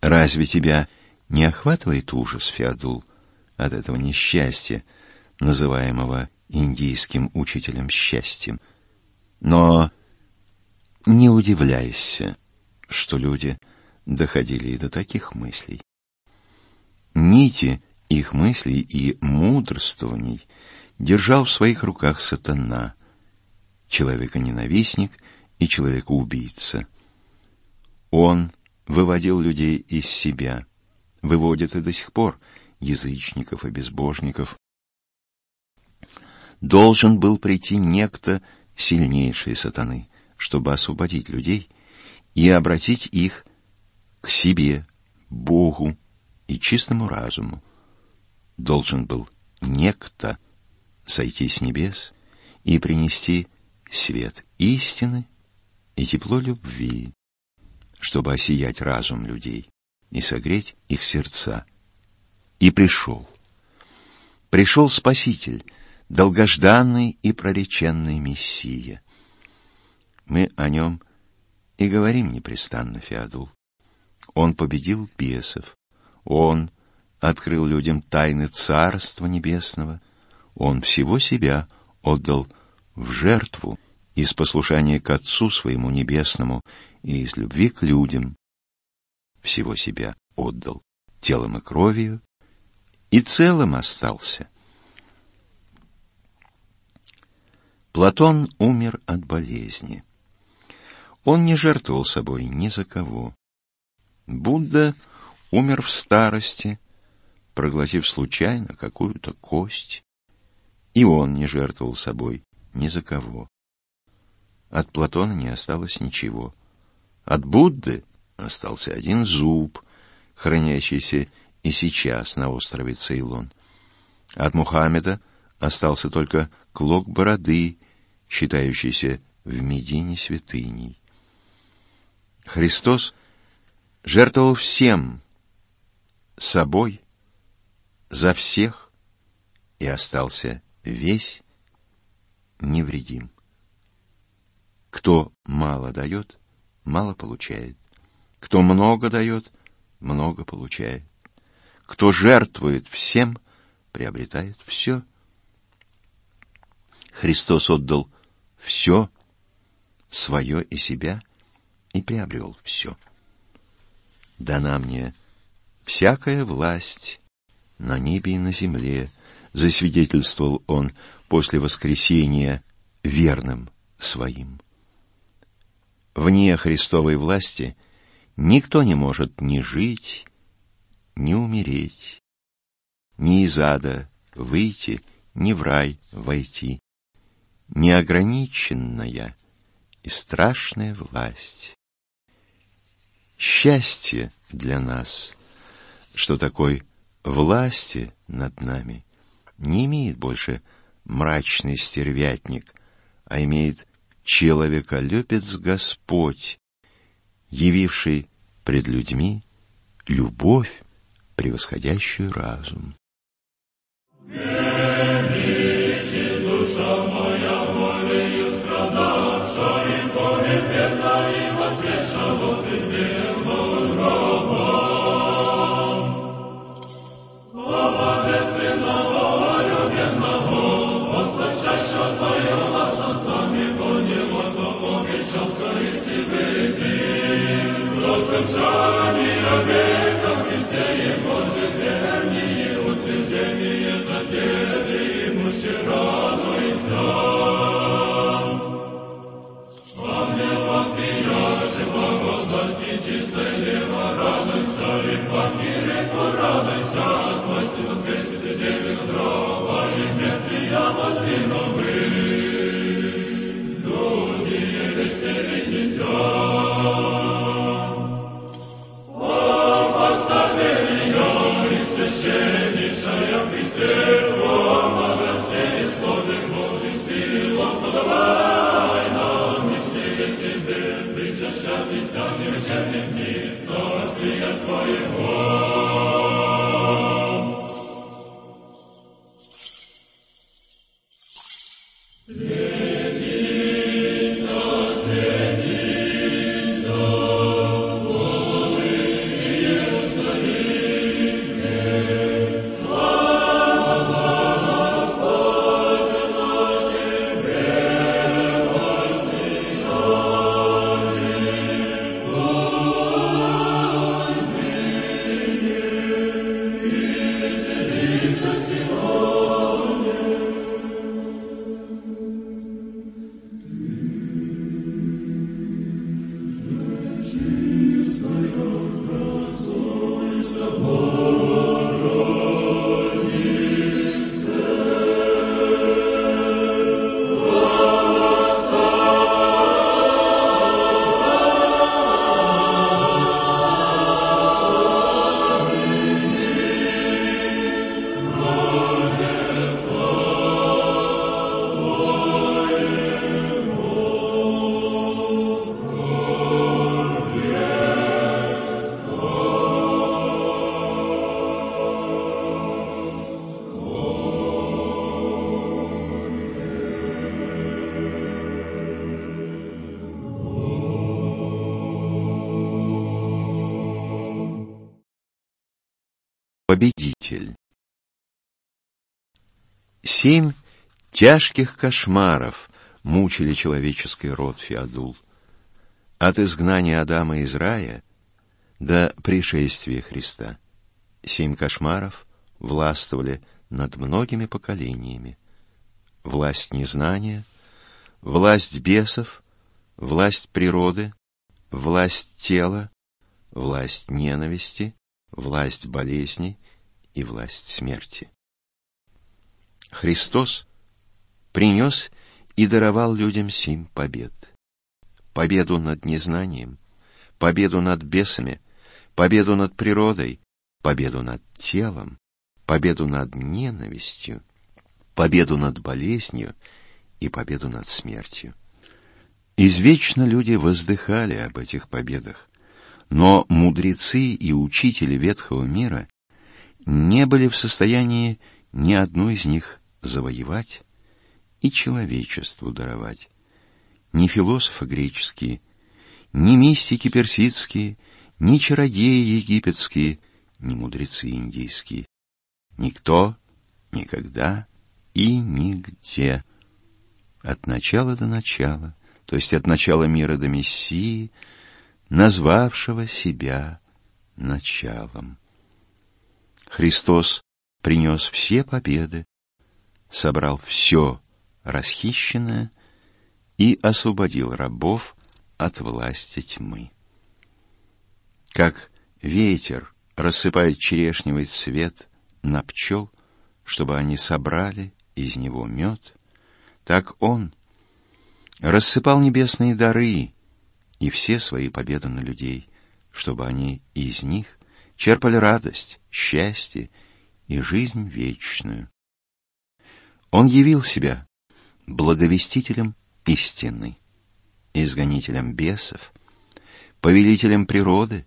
S1: Разве тебя не охватывает ужас, Феодул, от этого несчастья, называемого индийским учителем счастьем? Но не удивляйся, что люди доходили и до таких мыслей. Нити их мыслей и мудрствований держал в своих руках сатана, человека-ненавистник и человека-убийца. Он выводил людей из себя, выводит и до сих пор язычников и безбожников. Должен был прийти некто сильнейший сатаны, чтобы освободить людей — и обратить их к себе, Богу и чистому разуму. Должен был некто сойти с небес и принести свет истины и тепло любви, чтобы осиять разум людей и согреть их сердца. И пришел. Пришел Спаситель, долгожданный и прореченный Мессия. Мы о нем и говорим непрестанно, Феодул. Он победил бесов. Он открыл людям тайны Царства Небесного. Он всего себя отдал в жертву из послушания к Отцу Своему Небесному и из любви к людям. Всего себя отдал телом и кровью, и целым остался. Платон умер от болезни. Он не жертвовал собой ни за кого. Будда умер в старости, проглотив случайно какую-то кость. И он не жертвовал собой ни за кого. от Платона не осталось ничего. От Будды остался один зуб, хранящийся и сейчас на острове Цейлон. От Мухаммеда остался только клок бороды, считающийся в Медине святыней. Христос жертвовал всем, собой, за всех, и остался весь невредим. Кто мало дает, мало получает. Кто много дает, много получает. Кто жертвует всем, приобретает все. Христос отдал все, свое и себя, и приобрел все. Дана мне всякая власть на небе и на земле, засвидетельствовал он после воскресения верным своим. Вне Христовой власти никто не может ни жить, ни умереть, ни из ада выйти, ни в рай войти. Неограниченная и страшная власть. Счастье для нас, что такой власти над нами не имеет больше мрачный стервятник, а имеет человеколюбец Господь, явивший пред людьми любовь, превосходящую разум.
S2: Величи Твоего.
S1: Семь тяжких кошмаров мучили человеческий род Феодул. От изгнания Адама из рая до пришествия Христа. Семь кошмаров властвовали над многими поколениями. Власть незнания, власть бесов, власть природы, власть тела, власть ненависти, власть болезней и власть смерти. Христос принес и даровал людям семь побед. победу над незнанием, победу над бесами, победу над природой, победу над телом, победу над ненавистью, победу над болезнью и победу над смертью. Извечно люди воздыхали об этих победах, но мудрецы и учители ветхого мира не были в состоянии ни одну из них завоевать и человечеству даровать. Ни философы греческие, ни мистики персидские, ни чародеи египетские, ни мудрецы индийские. Никто, никогда и нигде. От начала до начала, то есть от начала мира до Мессии, назвавшего себя началом. Христос принес все победы, собрал все расхищенное и освободил рабов от власти тьмы. Как ветер рассыпает черешневый цвет на пчел, чтобы они собрали из него мед, так он рассыпал небесные дары и все свои победы на людей, чтобы они из них черпали радость, счастье и жизнь вечную. Он явил себя благовестителем истины, изгонителем бесов, повелителем природы,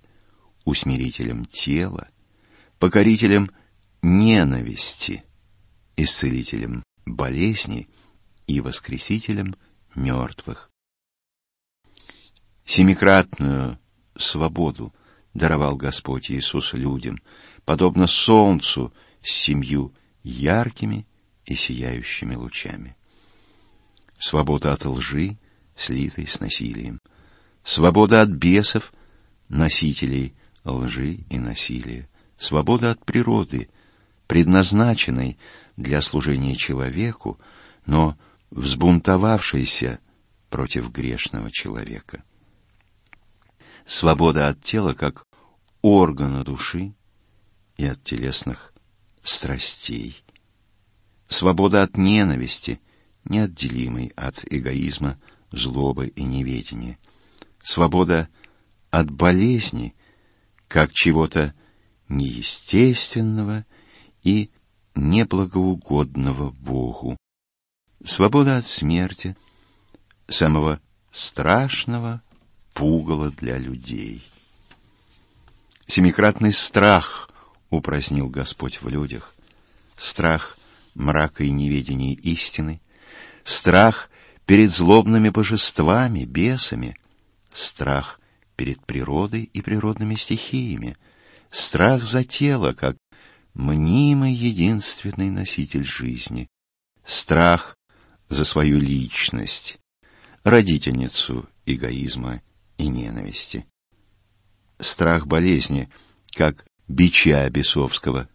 S1: усмирителем тела, покорителем ненависти, исцелителем болезни и воскресителем мертвых. Семикратную свободу даровал Господь Иисус людям, подобно солнцу с семью яркими и сияющими лучами. Свобода от лжи, слитой с насилием. Свобода от бесов, носителей лжи и насилия. Свобода от природы, предназначенной для служения человеку, но взбунтовавшейся против грешного человека. Свобода от тела как органа души и от телесных страстей. Свобода от ненависти, неотделимой от эгоизма, злобы и неведения. Свобода от болезни, как чего-то неестественного и неблагоугодного Богу. Свобода от смерти, самого страшного пугала для людей. Семикратный страх упразднил Господь в людях. Страх мрака и неведения истины, страх перед злобными божествами, бесами, страх перед природой и природными стихиями, страх за тело, как мнимый единственный носитель жизни, страх за свою личность, родительницу эгоизма и ненависти, страх болезни, как бича бесовского,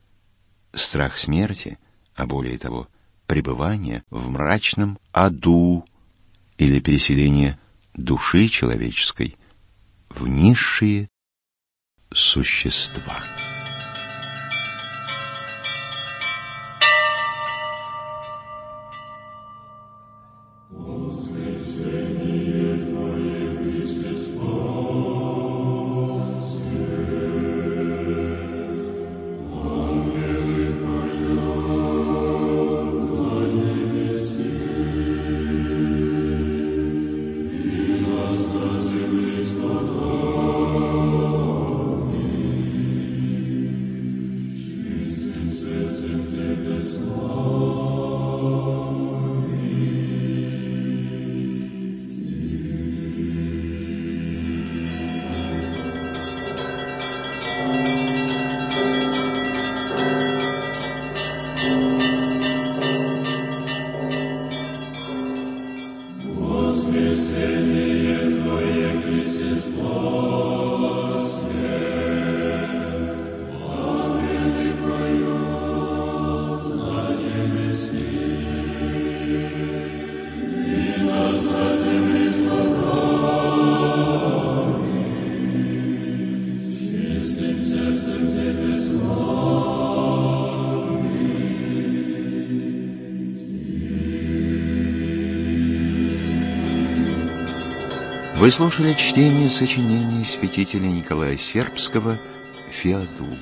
S1: страх смерти, а более того, пребывание в мрачном аду или переселение души человеческой в низшие существа. Вы слушали чтение сочинений святителя Николая Сербского «Феодул».